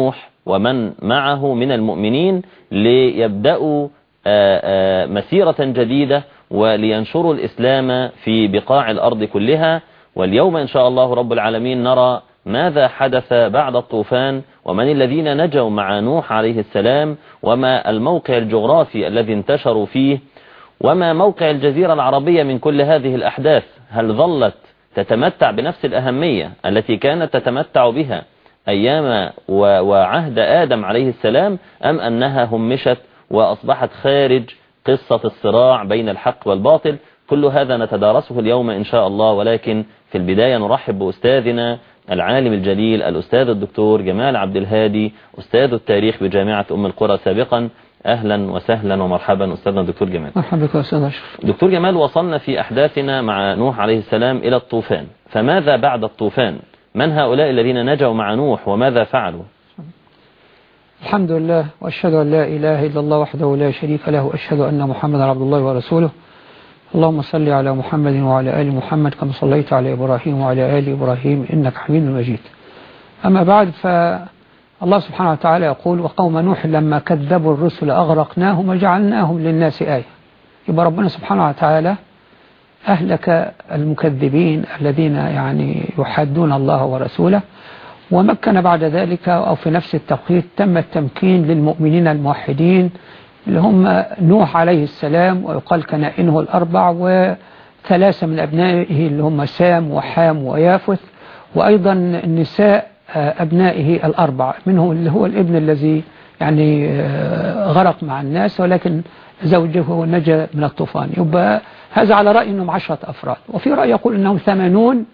نوح ومن معه من المؤمنين ليبدأوا مسيرة جديدة ولينشروا الإسلام في بقاع الأرض كلها. واليوم إن شاء الله رب العالمين نرى ماذا حدث بعد الطوفان ومن الذين نجوا مع نوح عليه السلام وما الموقع الجغرافي الذي انتشروا فيه وما موقع الجزيرة العربية من كل هذه الأحداث. هل ظلت تتمتع بنفس الأهمية التي كانت تتمتع بها؟ أيام وعهد آدم عليه السلام أم أنها همشت وأصبحت خارج قصة الصراع بين الحق والباطل؟ كل هذا نتدارسه اليوم إن شاء الله ولكن في البداية نرحب بأستاذنا العالم الجليل الأستاذ الدكتور جمال عبد الهادي أستاذ التاريخ بجامعة أم القرى سابقا. أهلا وسهلا ومرحبا أستاذنا الدكتور جمال. مرحبا بك أستاذ أشرف. دكتور جمال وصلنا في أحداثنا مع نوح عليه السلام إلى الطوفان. فماذا بعد الطوفان؟ من هؤلاء الذين نجوا مع نوح وماذا فعلوا؟ الحمد لله وأشهد أن لا إله إلا الله وحده لا شريك له وأشهد أن محمدا عبد الله ورسوله. اللهم صل على محمد وعلى آل محمد كما صليت على إبراهيم وعلى آل إبراهيم إنك حميد مجيد. أما بعد فالله سبحانه وتعالى يقول وقوم نوح لما كذبوا الرسل أغرقناهم وجعلناهم للناس آية. يبقى ربنا سبحانه وتعالى أهلك المكذبين الذين يعني يحادون الله ورسوله ومكن بعد ذلك أو في نفس التوقيت تم التمكين للمؤمنين الموحدين اللي هم نوح عليه السلام ويقال كنائنه الأربع وثلاثة من أبنائه اللي هم سام وحام ويافث وأيضا النساء أبنائه الأربع منهم اللي هو الابن الذي يعني غرق مع الناس ولكن زوجه نجا من الطوفان. يبقى هذا على رأي أنهم عشرة أفراد وفي رأي يقول أنهم ثمانون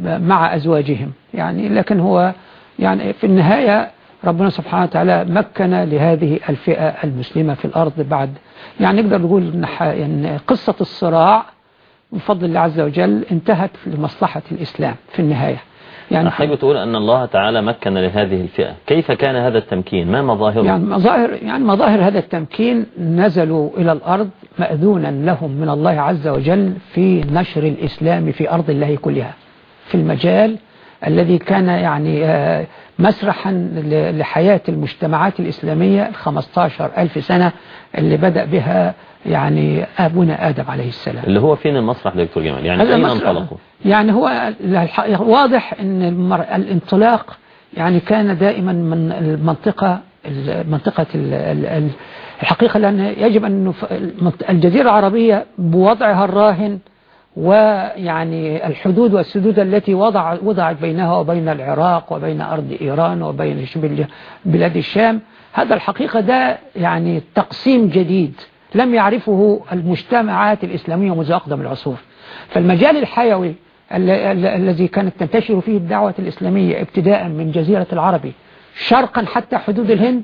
مع أزواجهم يعني لكن هو يعني في النهاية ربنا سبحانه وتعالى مكن لهذه الفئة المسلمة في الأرض بعد يعني نقدر نقول إن قصة الصراع بفضل الله عز وجل انتهت لمصلحة الإسلام في النهاية. يعني حابب تقول أن الله تعالى مكن لهذه الفئة. كيف كان هذا التمكين؟ ما مظاهره؟ يعني مظاهر, يعني مظاهر هذا التمكين نزلوا إلى الأرض مأذونا لهم من الله عز وجل في نشر الإسلام في أرض الله كلها. في المجال الذي كان يعني مسرحا لحياة المجتمعات الإسلامية 15 ألف سنة اللي بدأ بها يعني أبونا آدم عليه السلام. اللي هو فين المسرح دكتور جمال. يعني أين انطلقوا؟ يعني هو واضح أن الانطلاق يعني كان دائما من المنطقة منطقة الحقيقة لأن يجب أن الجزيرة العربية بوضعها الراهن ويعني الحدود والسدود التي وضع وضعت بينها وبين العراق وبين أرض إيران وبين بلاد الشام. هذا الحقيقة ده يعني تقسيم جديد لم يعرفه المجتمعات الإسلامية منذ أقدم العصور. فالمجال الحيوي الذي كانت تنتشر فيه الدعوة الإسلامية ابتداء من جزيرة العربي شرقا حتى حدود الهند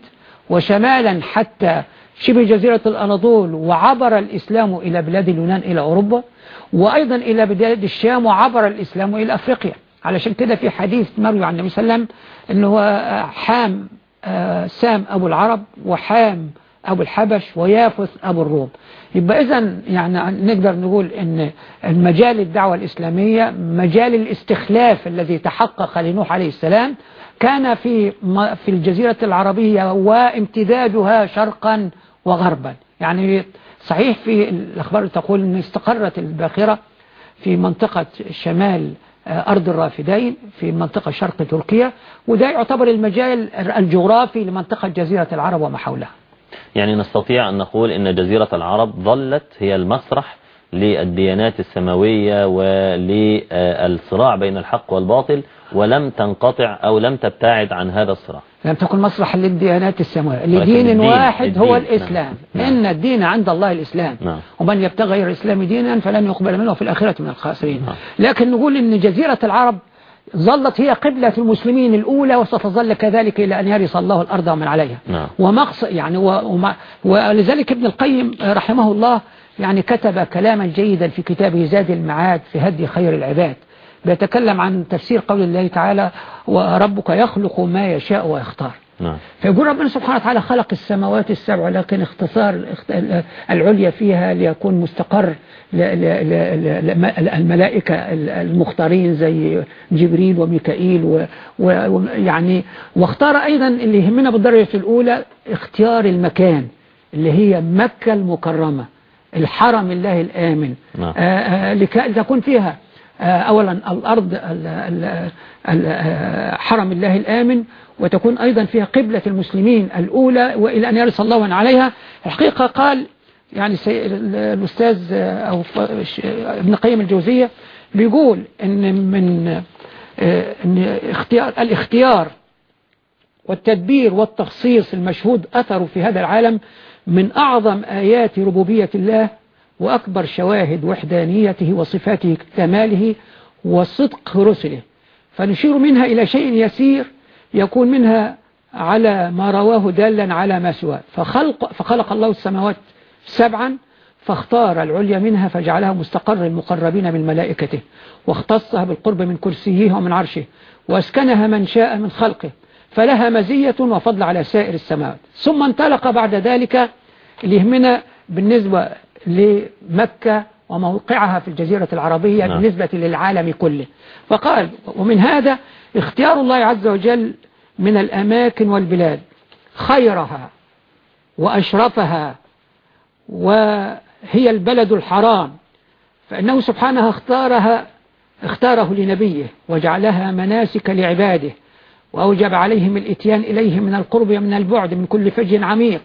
وشمالا حتى شبه جزيرة الأناضول وعبر الإسلام إلى بلاد اليونان إلى أوروبا وأيضا إلى بلاد الشام وعبر الإسلام إلى أفريقيا. علشان كده في حديث مروي عن النبي صلى الله عليه وسلم أنه هو حام سام أبو العرب وحام أبو الحبش ويافث أبو الروم. يبقى إذا يعني نقدر نقول أن المجال الدعوة الإسلامية مجال الاستخلاف الذي تحقق لنوح عليه السلام كان في في الجزيرة العربية وامتدادها شرقا وغربا. يعني صحيح في الأخبار تقول أن استقرت الباخرة في منطقة شمال أرض الرافدين في منطقة شرق تركيا وده يعتبر المجال الجغرافي لمنطقة جزيرة العرب وما حولها. يعني نستطيع أن نقول أن جزيرة العرب ظلت هي المسرح للديانات السماوية وللصراع بين الحق والباطل ولم تنقطع أو لم تبتعد عن هذا الصراع. لم تكن مسرح للديانات السماوية. لدين الدين واحد الدين. هو الإسلام. نعم. إن الدين عند الله الإسلام. نعم. ومن يبتغي غير الإسلام دينا فلن يقبل منه في الآخرة من الخاسرين. نعم. لكن نقول إن جزيرة العرب ظلت هي قبلة المسلمين الأولى وستظل كذلك إلى أن يرث الله الأرض ومن عليها. نعم. ومقصد يعني وما ولذلك ابن القيم رحمه الله يعني كتب كلاما جيدا في كتابه زاد المعاد في هدي خير العباد. بيتكلم عن تفسير قول الله تعالى وربك يخلق ما يشاء ويختار. نعم فيقول ربنا سبحانه وتعالى خلق السماوات السبع لكن اختصار العليا فيها ليكون مستقر الملائكة المختارين زي جبريل وميكائيل ويعني واختار أيضا اللي يهمنا بالدرجة الأولى اختيار المكان اللي هي مكة المكرمة الحرم الله الآمن نعم. آه، آه، لكي تكون فيها أولا الأرض ال- ال- ال- آه، حرم الله الآمن وتكون أيضا فيها قبلة المسلمين الأولى وإلى أن يرث الله عليها. الحقيقة قال يعني الأستاذ آه، أو ابن قيم الجوزية بيقول إن من آه، إن اختيار الاختيار والتدبير والتخصيص المشهود أثره في هذا العالم من أعظم آيات ربوبية الله وأكبر شواهد وحدانيته وصفاته كماله وصدق رسله. فنشير منها إلى شيء يسير يكون منها على ما رواه دالا على ما سواه. فخلق, فخلق الله السماوات سبعا فاختار العليا منها فجعلها مستقر المقربين من ملائكته واختصها بالقرب من كرسيه ومن عرشه وأسكنها من شاء من خلقه فلها مزية وفضل على سائر السماوات. ثم انطلق بعد ذلك اللي يهمنا بالنسبة لمكة وموقعها في الجزيرة العربية نعم. بالنسبة للعالم كله. فقال ومن هذا اختيار الله عز وجل من الأماكن والبلاد. خيرها وأشرفها وهي البلد الحرام. فإنه سبحانه اختارها اختاره لنبيه وجعلها مناسك لعباده وأوجب عليهم الإتيان إليه من القرب ومن البعد من كل فج عميق.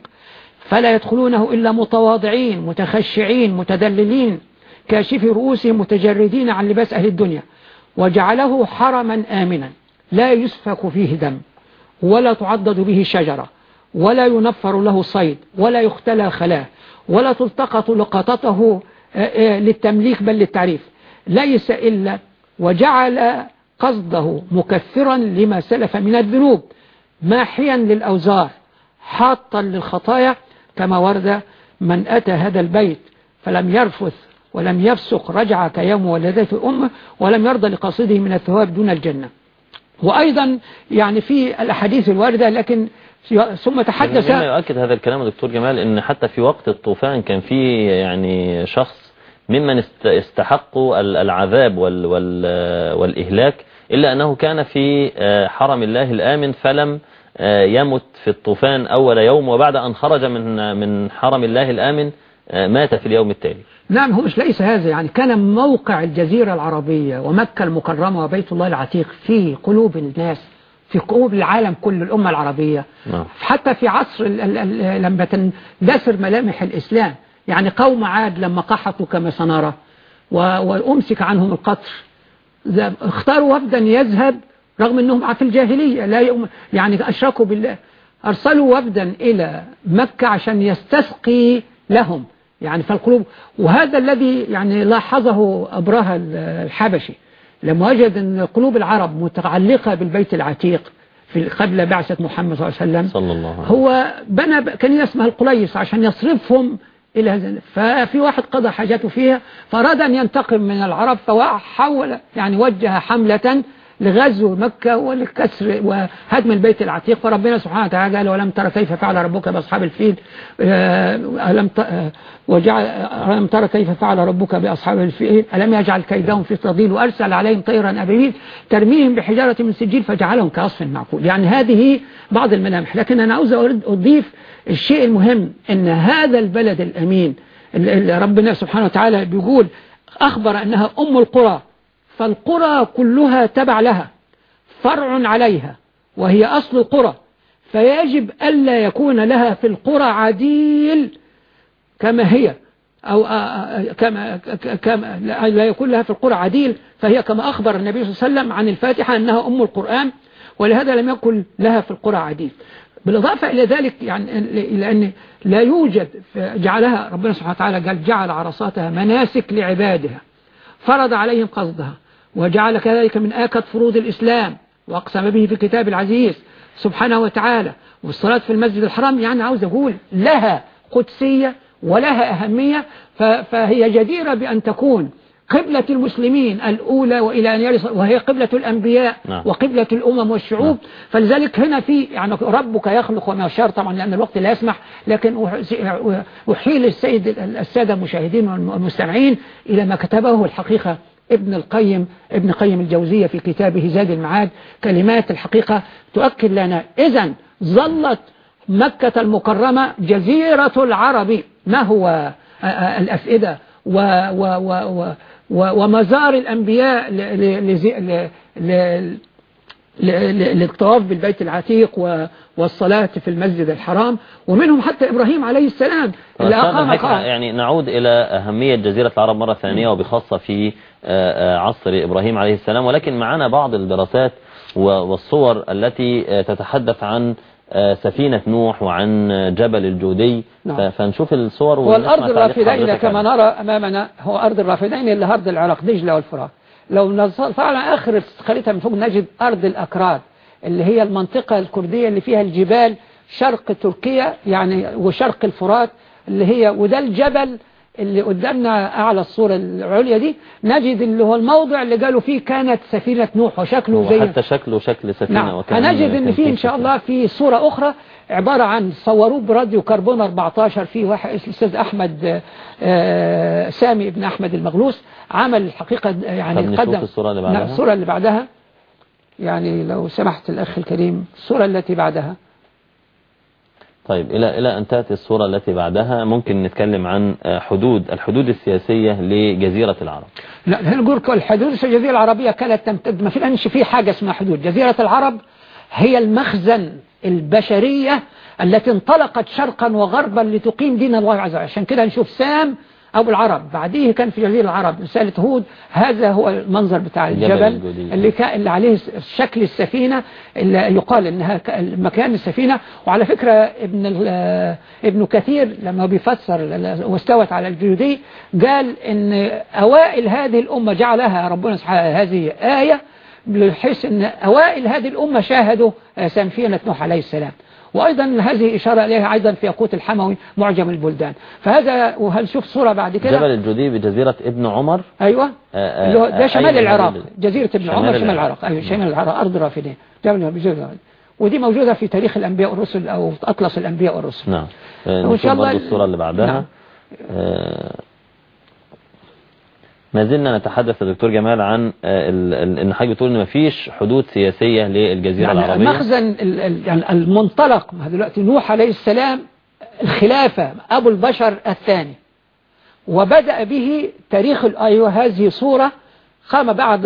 فلا يدخلونه إلا متواضعين متخشعين متدللين كاشف رؤوسهم متجردين عن لباس أهل الدنيا. وجعله حرما آمنا. لا يسفك فيه دم ولا تعضد به شجرة ولا ينفر له صيد ولا يختلى خلاه ولا تلتقط لقطته آه، آه، للتمليك بل للتعريف. ليس إلا وجعل قصده مكثرا لما سلف من الذنوب ماحيا للأوزار حاطا للخطايا كما ورد من أتى هذا البيت فلم يرفث ولم يفسق رجع كيوم ولدته أمه ولم يرضى لقصده من الثواب دون الجنة. وأيضا يعني في الأحاديث الواردة لكن ثم تحدث مما يؤكد هذا الكلام دكتور جمال إن حتى في وقت الطوفان كان في يعني شخص ممن است- استحقوا ال- العذاب وال وال والإهلاك إلا أنه كان في آه، حرم الله الآمن فلم يمت في الطوفان أول يوم وبعد أن خرج من من حرم الله الآمن آه، مات في اليوم التالي. نعم هو مش ليس هذا. يعني كان موقع الجزيرة العربية ومكة المكرمة وبيت الله العتيق في قلوب الناس في قلوب العالم كل الأمة العربية. نعم. حتى في عصر لما تندثر ملامح الإسلام يعني قوم عاد لما قحطوا كما سنرى وأمسك عنهم القطر. اختاروا وفدا يذهب رغم أنهم في الجاهلية لا يؤم يعني أشركوا بالله أرسلوا وفدا إلى مكة عشان يستسقي لهم. يعني في القلوب وهذا الذي يعني لاحظه أبرهة الحبشي لما وجد أن قلوب العرب متعلقة بالبيت العتيق في قبل بعثة محمد صلى الله عليه وسلم. صلى الله عليه وسلم. هو بنى كنيسة اسمها القليص عشان يصرفهم إلى هذا. ففي واحد قضى حاجته فيها فأراد أن ينتقم من العرب فحول يعني وجه حملة لغزو مكة ولكسر وهدم البيت العتيق. فربنا سبحانه وتعالى قال ولم ترى كيف فعل ربك بأصحاب الفيل آه، ألم آه، وجعل ألم ترى كيف فعل ربك بأصحاب الفيل؟ ألم يجعل كيدهم في تضليل وأرسل عليهم طيرا أبيبيل ترميهم بحجارة من سجيل فجعلهم كعصف معقول. يعني هذه بعض الملامح. لكن أنا عاوز أضيف الشيء المهم أن هذا البلد الأمين اللي ربنا سبحانه وتعالى بيقول أخبر أنها أم القرى. فالقرى كلها تبع لها فرع عليها وهي أصل القرى. فيجب ألا يكون لها في القرى عديل كما هي أو آه، آه، كما كما لا يكون لها في القرى عديل فهي كما أخبر النبي صلى الله عليه وسلم عن الفاتحة أنها أم القرآن ولهذا لم يكن لها في القرى عديل. بالإضافة إلى ذلك يعني لأن لا يوجد جعلها ربنا سبحانه وتعالى قال جعل عرصاتها مناسك لعبادها فرض عليهم قصدها. وجعل كذلك من آكد فروض الإسلام وأقسم به في الكتاب العزيز سبحانه وتعالى والصلاة في المسجد الحرام يعني عاوز أقول لها قدسية ولها أهمية فهي جديرة بأن تكون قبلة المسلمين الأولى وإلى أن يرث وهي قبلة الأنبياء نعم. وقبلة الأمم والشعوب نعم. فلذلك هنا في يعني ربك يخلق وما يشاء طبعا لأن الوقت لا يسمح لكن أح- أحيل السيد السادة المشاهدين والمستمعين إلى ما كتبه الحقيقة ابن القيم ابن قيم الجوزية في كتابه زاد المعاد كلمات الحقيقة تؤكد لنا إذا ظلت مكة المكرمة جزيرة العرب. ما هو الأفئدة؟ و و و و ومزار الأنبياء للطواف بالبيت العتيق والصلاة في المسجد الحرام. ومنهم حتى إبراهيم عليه السلام اللي أستاذ أقام يعني نعود إلى أهمية جزيرة العرب مرة ثانية وبخاصة في آه، آه، عصر إبراهيم عليه السلام. ولكن معنا بعض الدراسات والصور التي آه، تتحدث عن سفينة نوح وعن جبل الجودي. نعم. فنشوف الصور هو ونسمع الأرض تعليق الرافدين كما. نرى أمامنا هو أرض الرافدين اللي أرض العراق دجلة والفرات لو على آخر خريطة من فوق نجد أرض الأكراد اللي هي المنطقة الكردية اللي فيها الجبال شرق تركيا يعني وشرق الفرات اللي هي وده الجبل اللي قدامنا أعلى الصورة العليا دي. نجد اللي هو الموضع اللي قالوا فيه كانت سفينة نوح وشكله زي وحتى شكله شكل سفينة نعم. هنجد إن في إن شاء. الله في صورة أخرى. عبارة عن صوروه براديو كربون 14 في واحد الأستاذ أحمد آه، سامي ابن أحمد المغلوس عمل الحقيقة يعني قدم. الصورة اللي بعدها. نعم، الصورة اللي بعدها. يعني لو سمحت الأخ الكريم الصورة التي بعدها. طيب إلى إلى أن تأتي الصورة التي بعدها ممكن نتكلم عن آه، حدود الحدود السياسية لجزيرة العرب. لا هنا نقول كل حدود؟ الجزيرة العربية كانت تمتد ما في الآنش في حاجة اسمها حدود. جزيرة العرب هي المخزن البشرية التي انطلقت شرقا وغربا لتقيم دين الله عز وجل. عشان كده نشوف سام أبو العرب. بعديه كان في جزيرة العرب رسالة هود. هذا هو المنظر بتاع الجبل. اللي, كان اللي عليه شكل السفينة اللي يقال إنها ك- مكان السفينة. وعلى فكرة ابن ال- ابن كثير لما بيفسر واستوت على الجودي قال إن أوائل هذه الأمة جعلها ربنا سبحانه هذه آية بحيث إن أوائل هذه الأمة شاهدوا سفينة نوح عليه السلام. وأيضا هذه إشارة إليها أيضا في ياقوت الحموي معجم البلدان. فهذا وهنشوف صورة بعد كده؟ جبل الجودي بجزيرة ابن عمر. أيوة. آه، آه، اللي هو ده آه، شمال العراق. جزيرة ابن عمر شمال العراق. أيوة شمال العراق. أرض الرافدين جبل بجزيرة ودي موجودة في تاريخ الأنبياء والرسل أو أطلس الأنبياء والرسل. نعم. وإن نشوف شاء الله الصورة اللي بعدها. نعم. ما زلنا نتحدث يا دكتور جمال عن آه، إن حضرتك بتقول إن مفيش حدود سياسية للجزيرة يعني العربية المخزن ال- ال- يعني المنطلق دلوقتي نوح عليه السلام الخلافة أبو البشر الثاني وبدأ به تاريخ أيوة هذه صورة قام بعض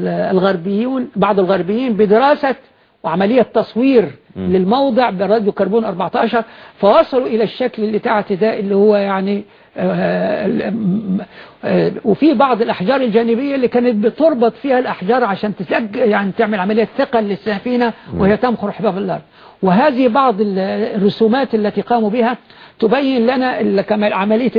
الغربيون بعض الغربيين بدراسة وعملية تصوير. للموضع براديو كربون 14 فوصلوا إلى الشكل اللي تحت ده اللي هو يعني وفي بعض الأحجار الجانبية اللي كانت بتربط فيها الأحجار عشان تسج يعني تعمل عملية ثقل للسفينة وهي تمخر حباب الأرض وهذه بعض ال- الرسومات التي قاموا بها تبين لنا عملية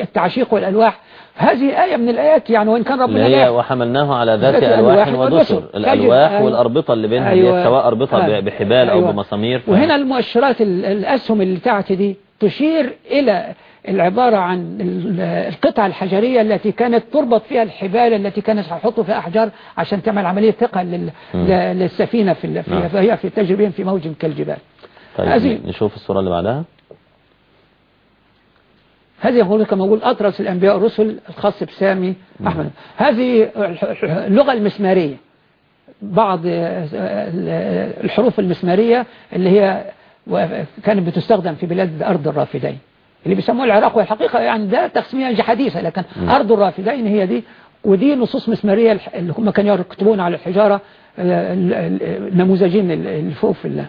التعشيق والألواح هذه آية من الآيات يعني وإن كان ربنا لا وحملناه على ذات ألواح ودسر. الألواح تجد- والأربطة اللي بينها أيوة. سواء أربطة أيوة. بحبال أو أيوة. بمسامير وهنا المؤشرات ال- الأسهم اللي تحت دي تشير إلى العبارة عن ال- القطع الحجرية التي كانت تربط فيها الحبال التي كانت هيحطوا فيها أحجار عشان تعمل عملية ثقل للسفينة في نعم. في- فهي في تجربين في موج كالجبال. طيب هذه- نشوف الصورة اللي بعدها. هذه يقول كما يقول أطرس الأنبياء والرسل الخاص بسامي أحمد. هذه اللغة المسمارية. بعض الحروف المسمارية اللي هي كانت بتستخدم في بلاد أرض الرافدين. اللي بيسموها العراق والحقيقة يعني ده تقسيمية حديثة لكن. أرض الرافدين هي دي ودي نصوص مسمارية اللي هم كانوا يكتبون على الحجارة ال- ال- النموذجين اللي فوق في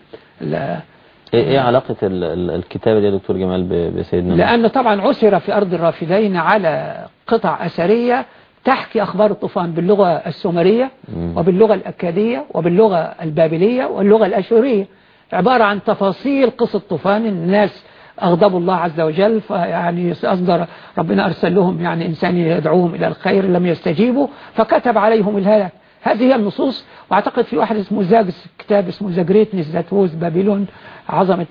إيه, إيه علاقة ال- ال- الكتابة دي يا دكتور جمال بسيدنا نوح؟ لأن طبعا عثر في أرض الرافدين على قطع أثرية تحكي أخبار الطوفان باللغة السومرية. وباللغة الأكادية وباللغة البابلية واللغة الأشورية عبارة عن تفاصيل قصة طوفان الناس أغضبوا الله عز وجل فيعني أصدر ربنا أرسل لهم يعني إنسان يدعوهم إلى الخير لم يستجيبوا فكتب عليهم الهلاك. هذه هي النصوص. وأعتقد في واحد اسمه ساجس كتاب اسمه The Greatness That Was Babylon عظمة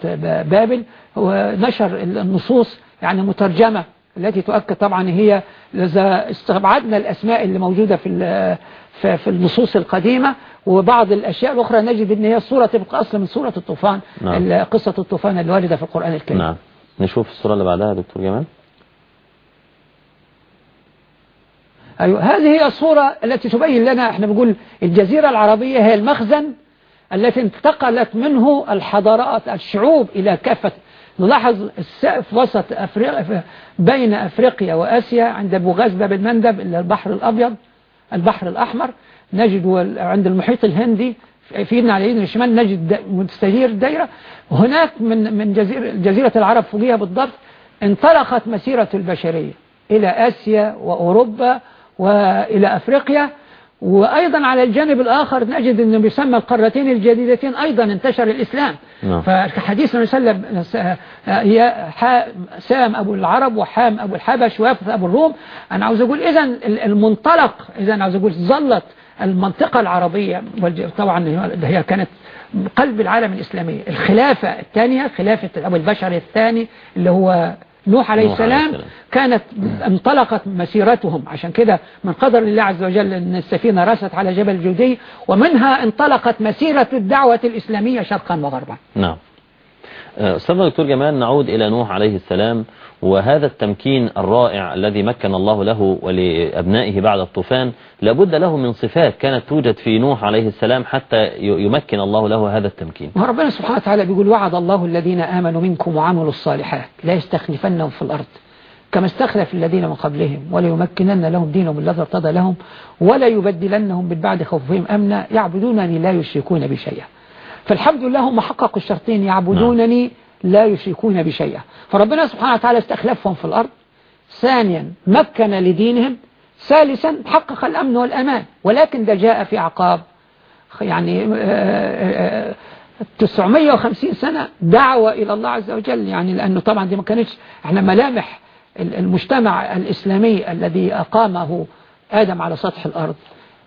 بابل. هو نشر النصوص يعني مترجمة التي تؤكد طبعا هي إذا استبعدنا الأسماء اللي موجودة في في النصوص القديمة وبعض الأشياء الأخرى نجد أن هي الصورة تبقى أصلا من سورة الطوفان نعم. قصة الطوفان الواردة في القرآن الكريم. نعم. نشوف الصورة اللي بعدها دكتور جمال. أيوة. هذه هي الصورة التي تبين لنا إحنا بنقول الجزيرة العربية هي المخزن التي انتقلت منه الحضارات الشعوب إلى كافة. نلاحظ السقف وسط أفريقيا بين أفريقيا وآسيا عند بوغاز باب المندب إلى البحر الأبيض البحر الأحمر. نجد عند المحيط الهندي في على اليمين الشمال نجد مستجير الدائرة هناك من من جزيرة, جزيرة العرب فوقيها بالضبط انطلقت مسيرة البشرية إلى آسيا وأوروبا وإلى أفريقيا. وأيضا على الجانب الآخر نجد أنه بيسمى القارتين الجديدتين أيضا انتشر الإسلام. نعم. فحديث النبي هي سام أبو العرب وحام أبو الحبش ويافث أبو الروم. أنا عاوز أقول إذا المنطلق إذا عاوز أقول ظلت المنطقة العربية طبعا هي كانت قلب العالم الإسلامي. الخلافة الثانية خلافة أبو البشر الثاني اللي هو نوح عليه السلام كانت انطلقت مسيرتهم. عشان كده من قدر الله عز وجل أن السفينة رست على جبل جودي ومنها انطلقت مسيرة الدعوة الإسلامية شرقا وغربا. نعم. أستاذنا دكتور جمال نعود إلى نوح عليه السلام. وهذا التمكين الرائع الذي مكن الله له ولأبنائه بعد الطوفان لابد له من صفات كانت توجد في نوح عليه السلام حتى يمكن الله له هذا التمكين. وربنا سبحانه وتعالى بيقول وعد الله الذين آمنوا منكم وعملوا الصالحات لا يستخلفنهم في الأرض كما استخلف الذين من قبلهم ولا يمكنن لهم دينهم الذي ارتضى لهم ولا يبدلنهم من بعد خوفهم أمنا يعبدونني لا يشركون بشيئا فالحمد لله هم حققوا الشرطين يعبدونني لا يشركون بشيئا فربنا سبحانه وتعالى استخلفهم في الأرض. ثانيا مكن لدينهم. ثالثا حقق الأمن والأمان. ولكن ده جاء في عقاب. يعني 950 سنة دعوة إلى الله عز وجل. يعني لأنه طبعا دي ما كانتش إحنا ملامح المجتمع الإسلامي الذي أقامه آدم على سطح الأرض.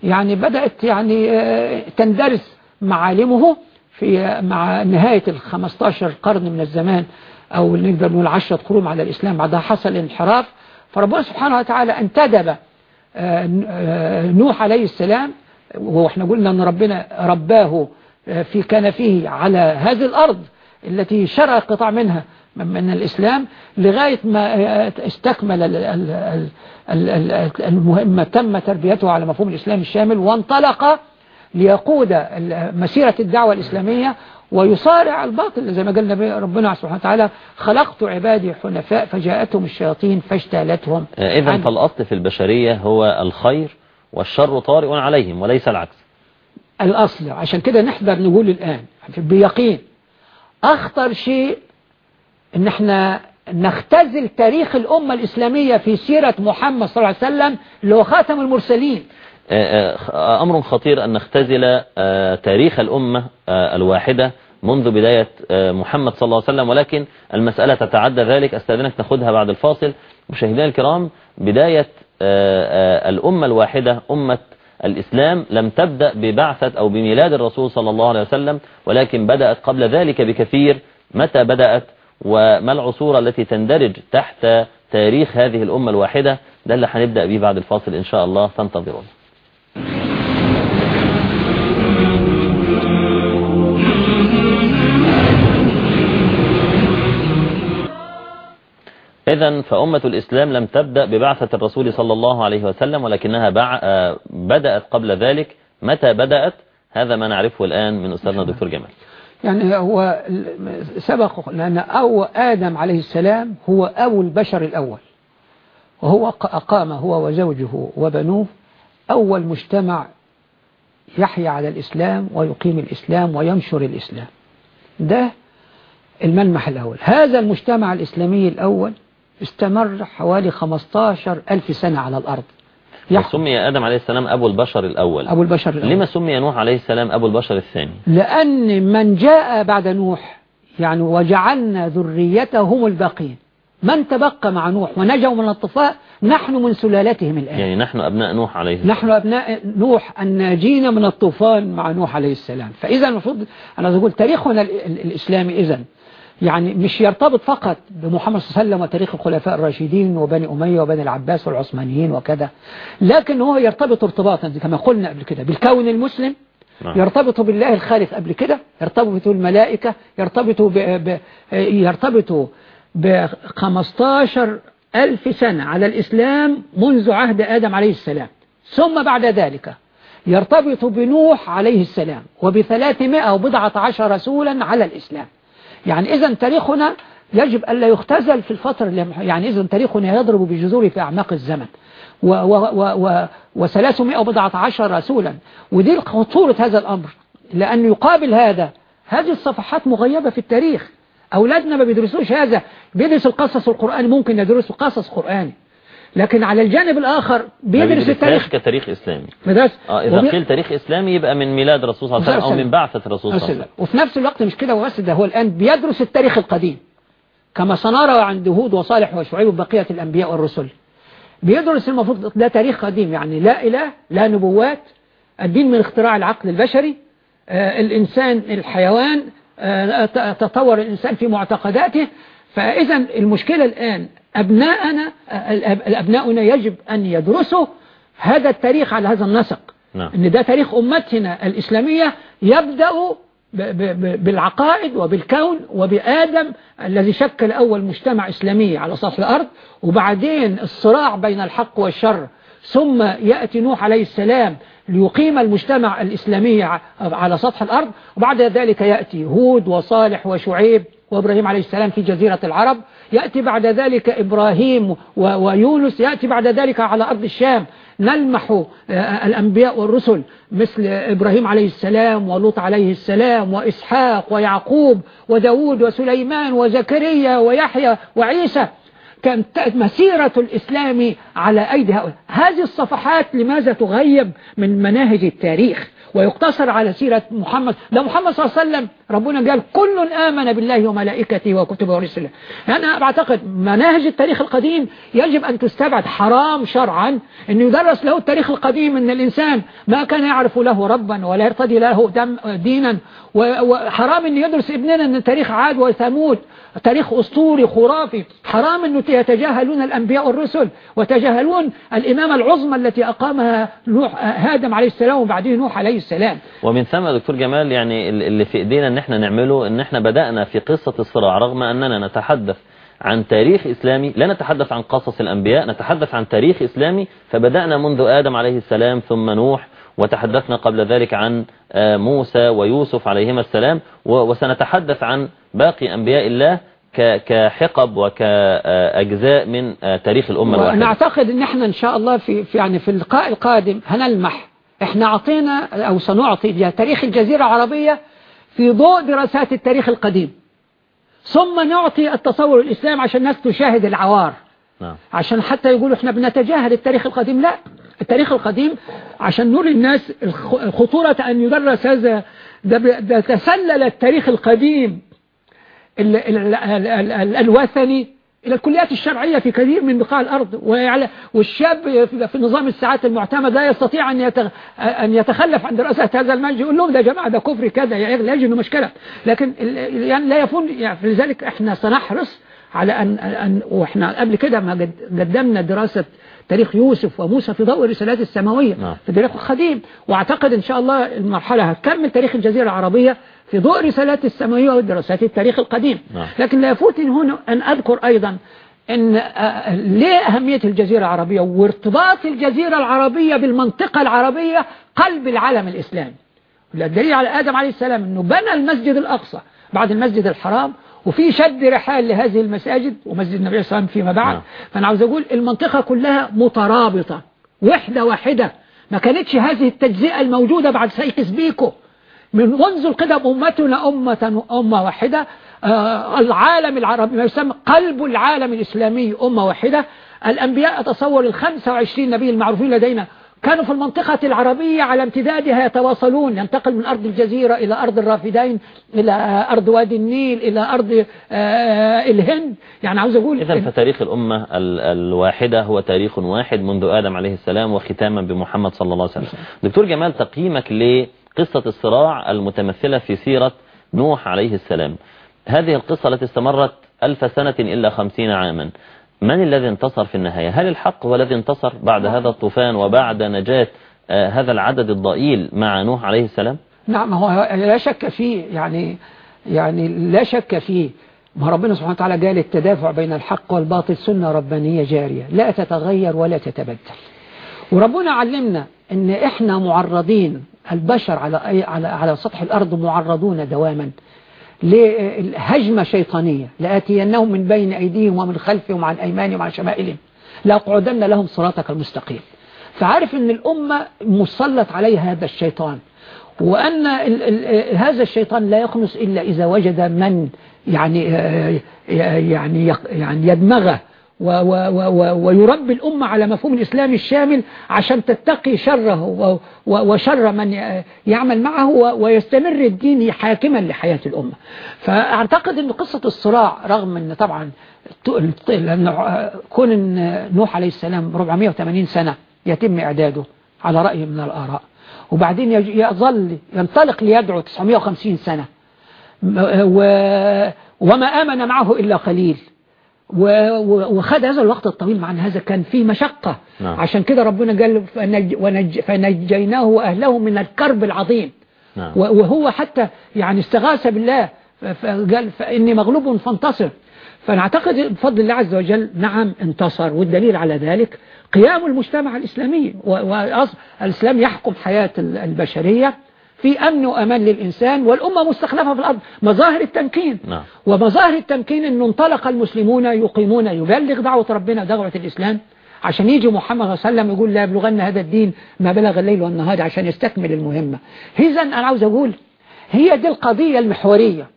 يعني بدأت يعني تندرس معالمه. في مع نهاية ال 15 قرن من الزمان أو نقدر نقول 10 قرون على الإسلام بعدها حصل انحراف. فربنا سبحانه وتعالى انتدب نوح عليه السلام. وإحنا قلنا أن ربنا رباه في كنفه على هذه الأرض التي شرع قطع منها من الإسلام لغاية ما استكمل المهمة تم تربيته على مفهوم الإسلام الشامل وانطلق ليقود مسيرة الدعوة الإسلامية ويصارع الباطل زي ما قالنا ربنا سبحانه وتعالى خلقت عبادي حنفاء فجاءتهم الشياطين فاجتالتهم. إذا فالأصل في البشرية هو الخير والشر طارئ عليهم وليس العكس. الأصل. عشان كده نحضر نقول الآن بيقين. أخطر شيء إن إحنا نختزل تاريخ الأمة الإسلامية في سيرة محمد صلى الله عليه وسلم اللي هو خاتم المرسلين. أمر خطير أن نختزل تاريخ الأمة الواحدة منذ بداية محمد صلى الله عليه وسلم. ولكن المسألة تتعدى ذلك. أستاذنك ناخدها بعد الفاصل. مشاهدينا الكرام بداية الأمة الواحدة أمة الإسلام لم تبدأ ببعثة أو بميلاد الرسول صلى الله عليه وسلم ولكن بدأت قبل ذلك بكثير متى بدأت؟ وما العصور التي تندرج تحت تاريخ هذه الأمة الواحدة؟ ده اللي هنبدأ به بعد الفاصل إن شاء الله. فانتظرونا. إذا فأمة الإسلام لم تبدأ ببعثة الرسول صلى الله عليه وسلم ولكنها بع... بدأت قبل ذلك. متى بدأت؟ هذا ما نعرفه الآن من أستاذنا الدكتور جمال. يعني هو سبق لأن أو آدم عليه السلام هو أول البشر الأول. وهو أقام هو وزوجه وبنوه أول مجتمع يحيا على الإسلام ويقيم الإسلام وينشر الإسلام. ده الملمح الأول. هذا المجتمع الإسلامي الأول استمر حوالي 15 ألف سنة على الأرض. سمي آدم عليه السلام أبو البشر الأول. أبو البشر الأول. لما سمي نوح عليه السلام أبو البشر الثاني؟ لأن من جاء بعد نوح يعني وجعلنا ذريته هم الباقين. من تبقى مع نوح ونجوا من الطفاء نحن من سلالتهم الآن. يعني نحن أبناء نوح عليه السلام. نحن أبناء نوح الناجين من الطوفان مع نوح عليه السلام. فإذا المفروض أنا أقول تاريخنا الإسلامي إذا يعني مش يرتبط فقط بمحمد صلى الله عليه وسلم وتاريخ الخلفاء الراشدين وبني أمية وبني العباس والعثمانيين وكذا لكن هو يرتبط ارتباطا كما قلنا قبل كده بالكون المسلم نعم. يرتبط بالله الخالق قبل كده يرتبط بالملائكة يرتبط ب... ب... يرتبط ب 15 ألف سنة على الإسلام منذ عهد آدم عليه السلام ثم بعد ذلك يرتبط بنوح عليه السلام وبثلاثمائة وبضعة عشر رسولا على الإسلام يعني إذا تاريخنا يجب ألا يختزل في الفترة يعني إذا تاريخنا يضرب بجذوره في أعماق الزمن. و و و و وثلاثمائة وبضعة عشر رسولا. ودي خطورة هذا الأمر. لأن يقابل هذا. هذه الصفحات مغيبة في التاريخ. أولادنا ما بيدرسوش هذا. بيدرس القصص القرآني. ممكن يدرسوا قصص قرآني. لكن على الجانب الآخر بيدرس التاريخ. كتاريخ إسلامي. مدرسة. آه إذا وبي- قيل تاريخ إسلامي يبقى من ميلاد الرسول صلى الله عليه وسلم أو. من بعثة الرسول صلى الله عليه وسلم. وفي نفس الوقت مش كده وبس ده هو الآن بيدرس التاريخ القديم. كما سنرى عند هود وصالح وشعيب وبقية الأنبياء والرسل. بيدرس المفروض ده تاريخ قديم يعني لا إله لا نبوات. الدين من اختراع العقل البشري. آه الإنسان الحيوان آه تطور الإنسان في معتقداته. فإذا المشكلة الآن أبناءنا الأبناؤنا يجب أن يدرسوا هذا التاريخ على هذا النسق. نعم. إن ده تاريخ أمتنا الإسلامية يبدأ بالعقائد وبالكون وبآدم الذي شكل أول مجتمع إسلامي على سطح الأرض وبعدين الصراع بين الحق والشر. ثم يأتي نوح عليه السلام ليقيم المجتمع الإسلامي على سطح الأرض وبعد ذلك يأتي هود وصالح وشعيب وإبراهيم عليه السلام في جزيرة العرب. يأتي بعد ذلك إبراهيم ويونس يأتي بعد ذلك على أرض الشام نلمح آه، الأنبياء والرسل مثل إبراهيم عليه السلام ولوط عليه السلام وإسحاق ويعقوب وداود وسليمان وزكريا ويحيى وعيسى. كانت مسيرة الإسلام على أيدي هؤلاء. هذه الصفحات لماذا تغيب من مناهج التاريخ؟ ويقتصر على سيرة محمد. ده محمد صلى الله عليه وسلم ربنا قال كل آمن بالله وملائكته وكتبه ورسله. أنا بعتقد مناهج التاريخ القديم يجب أن تستبعد حرام شرعا أن يدرس له التاريخ القديم أن الإنسان ما كان يعرف له ربا ولا يرتدي له دم دينا. وحرام أن يدرس ابننا أن تاريخ عاد وثمود. تاريخ أسطوري خرافي. حرام أنه يتجاهلون الأنبياء والرسل وتجاهلون الإمامة العظمى التي أقامها نوح آدم عليه السلام وبعدين نوح عليه السلام. ومن ثم دكتور جمال يعني ال- اللي في إيدينا إن إحنا نعمله إن إحنا بدأنا في قصة الصراع رغم أننا نتحدث عن تاريخ إسلامي لا نتحدث عن قصص الأنبياء نتحدث عن تاريخ إسلامي فبدأنا منذ آدم عليه السلام ثم نوح وتحدثنا قبل ذلك عن آه، موسى ويوسف عليهما السلام وسنتحدث عن باقي أنبياء الله كحقب وكأجزاء من آه، تاريخ الأمة الواحدة. ونعتقد إن إحنا إن شاء الله في, في يعني في اللقاء القادم هنلمح. إحنا أعطينا أو سنعطي تاريخ الجزيرة العربية في ضوء دراسات التاريخ القديم. ثم نعطي التصور الإسلام عشان الناس تشاهد العوار. نعم. عشان حتى يقولوا إحنا بنتجاهل التاريخ القديم. لا التاريخ القديم عشان نري الناس خطورة أن يدرس هذا ده, ده تسلل التاريخ القديم ال ال ال ال ال ال الوثني إلى الكليات الشرعية في كثير من بقاع الأرض. والشاب في- نظام الساعات المعتمد لا يستطيع أن أن يتخلف عن دراسة هذا المنهج يقول لهم ده يا جماعة ده كفر كذا لا يجد مشكلة. لكن يعني لا يفون يعني لذلك إحنا سنحرص على أن, أن وإحنا قبل كده ما قد- قدمنا دراسة تاريخ يوسف وموسى في ضوء الرسالات السماوية نعم. في التاريخ القديم. وأعتقد إن شاء الله المرحلة هتكمل. تاريخ الجزيرة العربية في ضوء رسالات السماوية ودراسات التاريخ القديم. نعم. لكن لا يفوتني هنا أن أذكر أيضا أن آه، ليه أهمية الجزيرة العربية وارتباط الجزيرة العربية بالمنطقة العربية قلب العالم الإسلامي. الدليل على آدم عليه السلام أنه بنى المسجد الأقصى بعد المسجد الحرام وفي شد رحال لهذه المساجد ومسجد النبي صلى الله عليه وسلم فيما بعد. نعم. فأنا عاوز أقول المنطقة كلها مترابطة وحدة واحدة. ما كانتش هذه التجزئة الموجودة بعد سيكس بيكو. من منذ القدم أمتنا أمة أمة واحدة آه العالم العربي ما يسمى قلب العالم الإسلامي أمة واحدة. الأنبياء أتصور ال 25 نبي المعروفين لدينا كانوا في المنطقة العربية على امتدادها يتواصلون ينتقل من أرض الجزيرة إلى أرض الرافدين إلى أرض وادي النيل إلى أرض آه الهند. يعني عاوز أقول إذا فتاريخ الأمة ال- الواحدة هو تاريخ واحد منذ آدم عليه السلام وختاما بمحمد صلى الله عليه وسلم. دكتور جمال تقييمك لقصة الصراع المتمثلة في سيرة نوح عليه السلام. هذه القصة التي استمرت ألف سنة إلا خمسين عاما. من الذي انتصر في النهاية؟ هل الحق هو الذي انتصر بعد هذا الطوفان وبعد نجاة آه، هذا العدد الضئيل مع نوح عليه السلام؟ نعم هو لا شك فيه يعني يعني لا شك فيه. ما ربنا سبحانه وتعالى قال التدافع بين الحق والباطل سنة ربانية جارية. لا تتغير ولا تتبدل. وربنا علمنا إن إحنا معرضين البشر على على على سطح الأرض معرضون دواما. لهجمة شيطانية لآتينهم من بين أيديهم ومن خلفهم وعن أيمانهم وعن شمائلهم. لأقعدن لهم صراطك المستقيم. فعارف أن الأمة مسلط عليها هذا الشيطان. وأن ال ال هذا الشيطان لا يخلص إلا إذا وجد من يعني يعني يعني يدمغه. ويربي الأمة على مفهوم الإسلام الشامل عشان تتقي شره وشر من يعمل معه ويستمر الدين حاكما لحياة الأمة. فأعتقد أن قصة الصراع رغم أن طبعا كون نوح عليه السلام 480 سنة يتم إعداده على رأي من الآراء. وبعدين يظل ينطلق ليدعو 950 سنة. وما آمن معه إلا قليل. وخد هذا الوقت الطويل مع أن هذا كان فيه مشقة. نعم. عشان كده ربنا قال فنج ونج فنجيناه وأهله من الكرب العظيم. نعم. وهو حتى يعني استغاث بالله فقال فإني مغلوب فانتصر. فنعتقد بفضل الله عز وجل نعم انتصر. والدليل على ذلك قيام المجتمع الإسلامي والإسلام يحكم حياة البشرية. في أمن وأمان للإنسان والأمة مستخلفة في الأرض. مظاهر التمكين. نعم. ومظاهر التمكين أنه انطلق المسلمون يقيمون يبلغ دعوة ربنا دعوة الإسلام عشان يجي محمد صلى الله عليه وسلم يقول لا يبلغن هذا الدين ما بلغ الليل والنهار عشان يستكمل المهمة. إذا أنا عاوز أقول هي دي القضية المحورية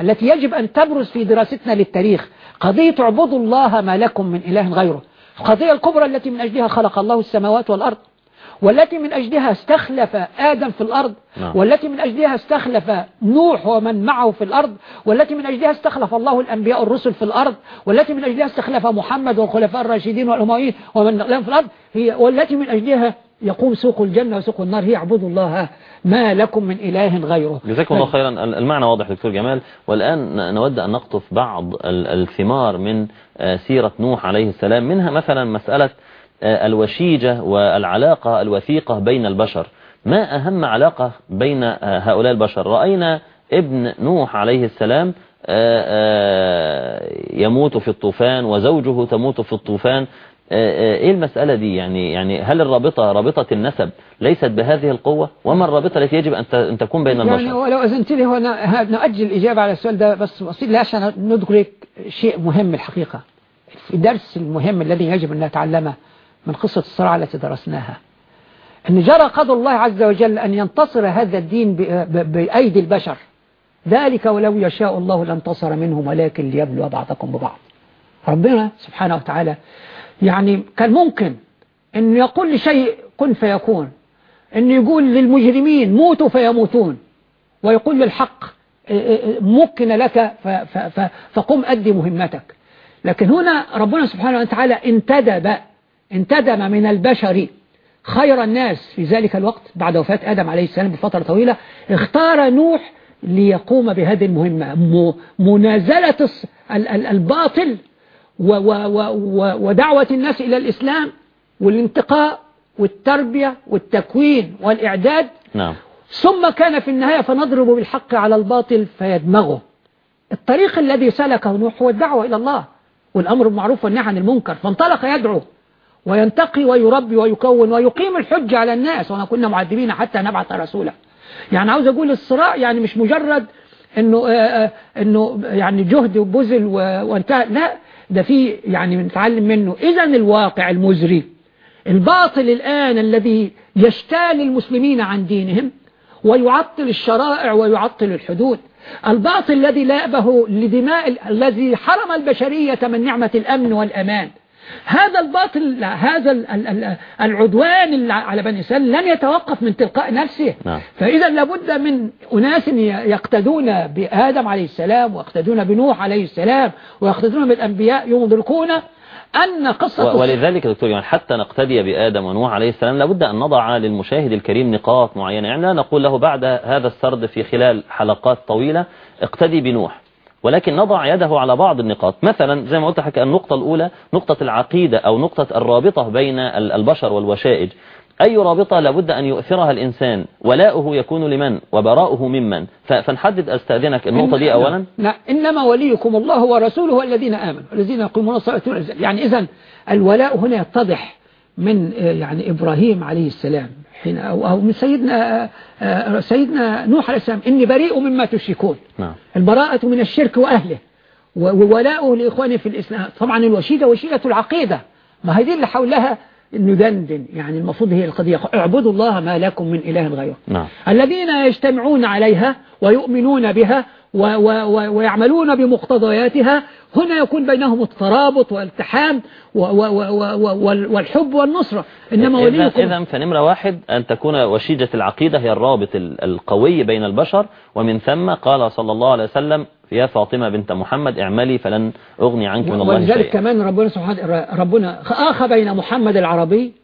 التي يجب أن تبرز في دراستنا للتاريخ. قضية اعبدوا الله ما لكم من إله غيره. القضية الكبرى التي من أجلها خلق الله السماوات والأرض. والتي من أجلها استخلف آدم في الأرض نعم. والتي من أجلها استخلف نوح ومن معه في الأرض والتي من أجلها استخلف الله الأنبياء الرسل في الأرض والتي من أجلها استخلف محمد والخلفاء الراشدين والأمويين ومن لهم في الأرض هي والتي من أجلها يقوم سوق الجنة وسوق النار هي اعبدوا الله ما لكم من إله غيره. جزاكم الله خيرا. المعنى واضح دكتور جمال. والآن نود أن نقطف بعض الثمار من آه، سيرة نوح عليه السلام منها مثلا مسألة الوشيجة والعلاقة الوثيقة بين البشر. ما أهم علاقة بين آه، هؤلاء البشر؟ رأينا ابن نوح عليه السلام يموت في الطوفان وزوجه تموت في الطوفان. إيه المسألة دي؟ يعني يعني هل الرابطة رابطة النسب ليست بهذه القوة؟ وما الرابطة التي يجب أن تكون بين البشر؟ يعني ولو أذنت لي هو نأجل الإجابة على السؤال ده بس بسيط عشان ندرك شيء مهم الحقيقة. الدرس المهم الذي يجب أن نتعلمه من قصة الصراع التي درسناها. أن جرى قدر الله عز وجل أن ينتصر هذا الدين بأيدي البشر. ذلك ولو يشاء الله لانتصر منهم ولكن ليبلو بعضكم ببعض. ربنا سبحانه وتعالى يعني كان ممكن أن يقول لشيء كن فيكون. أن يقول للمجرمين موتوا فيموتون. ويقول للحق ممكن لك فقم أدي مهمتك. لكن هنا ربنا سبحانه وتعالى انتدب انتدم من البشر خير الناس في ذلك الوقت بعد وفاة آدم عليه السلام بفترة طويلة اختار نوح ليقوم بهذه المهمة. منازلة الباطل ودعوة الناس إلى الإسلام والانتقاء والتربية والتكوين والإعداد. نعم. ثم كان في النهاية فنضرب بالحق على الباطل فيدمغه. الطريق الذي سلكه نوح هو الدعوة إلى الله والأمر بالمعروف والنهي عن المنكر فانطلق يدعو. وينتقي ويربي ويكون ويقيم الحج على الناس. وما كنا معذبين حتى نبعث رسولا. يعني عاوز أقول الصراع يعني مش مجرد إنه آه، آه، إنه يعني جهد وبذل وانتهى. لا ده في يعني بنتعلم منه. اذا الواقع المزري الباطل الآن الذي يشتال المسلمين عن دينهم ويعطل الشرائع ويعطل الحدود. الباطل الذي لا يأبه لدماء الذي حرم البشرية من نعمة الأمن والأمان. هذا الباطل هذا العدوان على بني إسرائيل لن يتوقف من تلقاء نفسه. نعم. فإذا لابد من أناس يقتدون بآدم عليه السلام ويقتدون بنوح عليه السلام ويقتدون بالأنبياء يدركون أن قصة ولذلك دكتور يعني حتى نقتدي بآدم ونوح عليه السلام لابد أن نضع للمشاهد الكريم نقاط معينة. يعني لا نقول له بعد هذا السرد في خلال حلقات طويلة اقتدي بنوح. ولكن نضع يده على بعض النقاط. مثلا زي ما قلت حكى النقطة الأولى نقطة العقيدة أو نقطة الرابطة بين البشر والوشائج. أي رابطة لابد أن يؤثرها الإنسان. ولاؤه يكون لمن؟ وبراؤه ممن؟ فنحدد أستاذنك النقطة دي أولا. لا إنما وليكم الله ورسوله الذين آمنوا. الذين يقيمون الصلاة يعني إذا الولاء هنا يتضح من يعني إبراهيم عليه السلام. حين أو من سيدنا سيدنا نوح عليه السلام إني بريء مما تشركون. نعم. البراءة من الشرك وأهله وولاؤه لإخوانه في الإسلام. طبعا الوشيدة وشيدة العقيدة. ما هي دي اللي حولها ندندن. يعني المفروض هي القضية. اعبدوا الله ما لكم من إله غيره. نعم. الذين يجتمعون عليها ويؤمنون بها و و ويعملون بمقتضياتها. هنا يكون بينهم الترابط والالتحام والحب والنصرة إنما وليكم إذا فنمرة واحد أن تكون وشيجة العقيدة هي الرابط القوي بين البشر. ومن ثم قال صلى الله عليه وسلم يا فاطمة بنت محمد اعملي فلن أغني عنك من الله شيئا. ولذلك كمان ربنا سبحانه ربنا آخى بين محمد العربي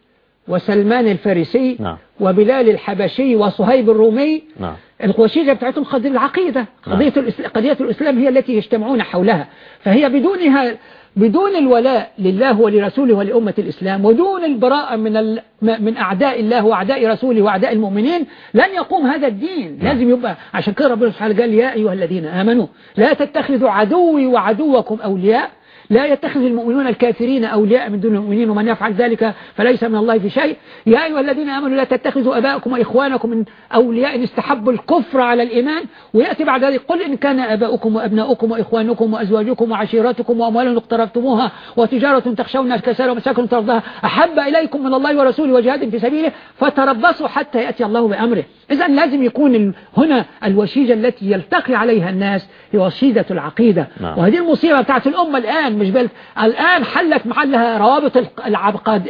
وسلمان الفارسي نعم. وبلال الحبشي وصهيب الرومي نعم. الخوشيجة بتاعتهم قضية العقيدة نعم. قضية, نعم. قضية الإسلام هي التي يجتمعون حولها فهي بدونها بدون الولاء لله ولرسوله ولأمة الإسلام ودون البراءة من ال... من أعداء الله وأعداء رسوله وأعداء المؤمنين لن يقوم هذا الدين نعم. لازم يبقى عشان كده ربنا سبحانه قال يا أيها الذين آمنوا لا تتخذوا عدوي وعدوكم أولياء لا يتخذ المؤمنون الكافرين أولياء من دون المؤمنين ومن يفعل ذلك فليس من الله في شيء. يا أيها الذين آمنوا لا تتخذوا أباءكم وإخوانكم من أولياء إن استحبوا الكفر على الإيمان. ويأتي بعد ذلك قل إن كان أباؤكم وأبناؤكم وإخوانكم وأزواجكم وعشيرتكم وأموال اقترفتموها وتجارة تخشون كسار ومساكن ترضاها أحب إليكم من الله ورسوله وجهاد في سبيله فتربصوا حتى يأتي الله بأمره. إذا لازم يكون هنا الوشيجة التي يلتقي عليها الناس هي وشيجة العقيدة نعم. وهذه المصيبة بتاعت الأمة الآن مش بل الآن حلت محلها روابط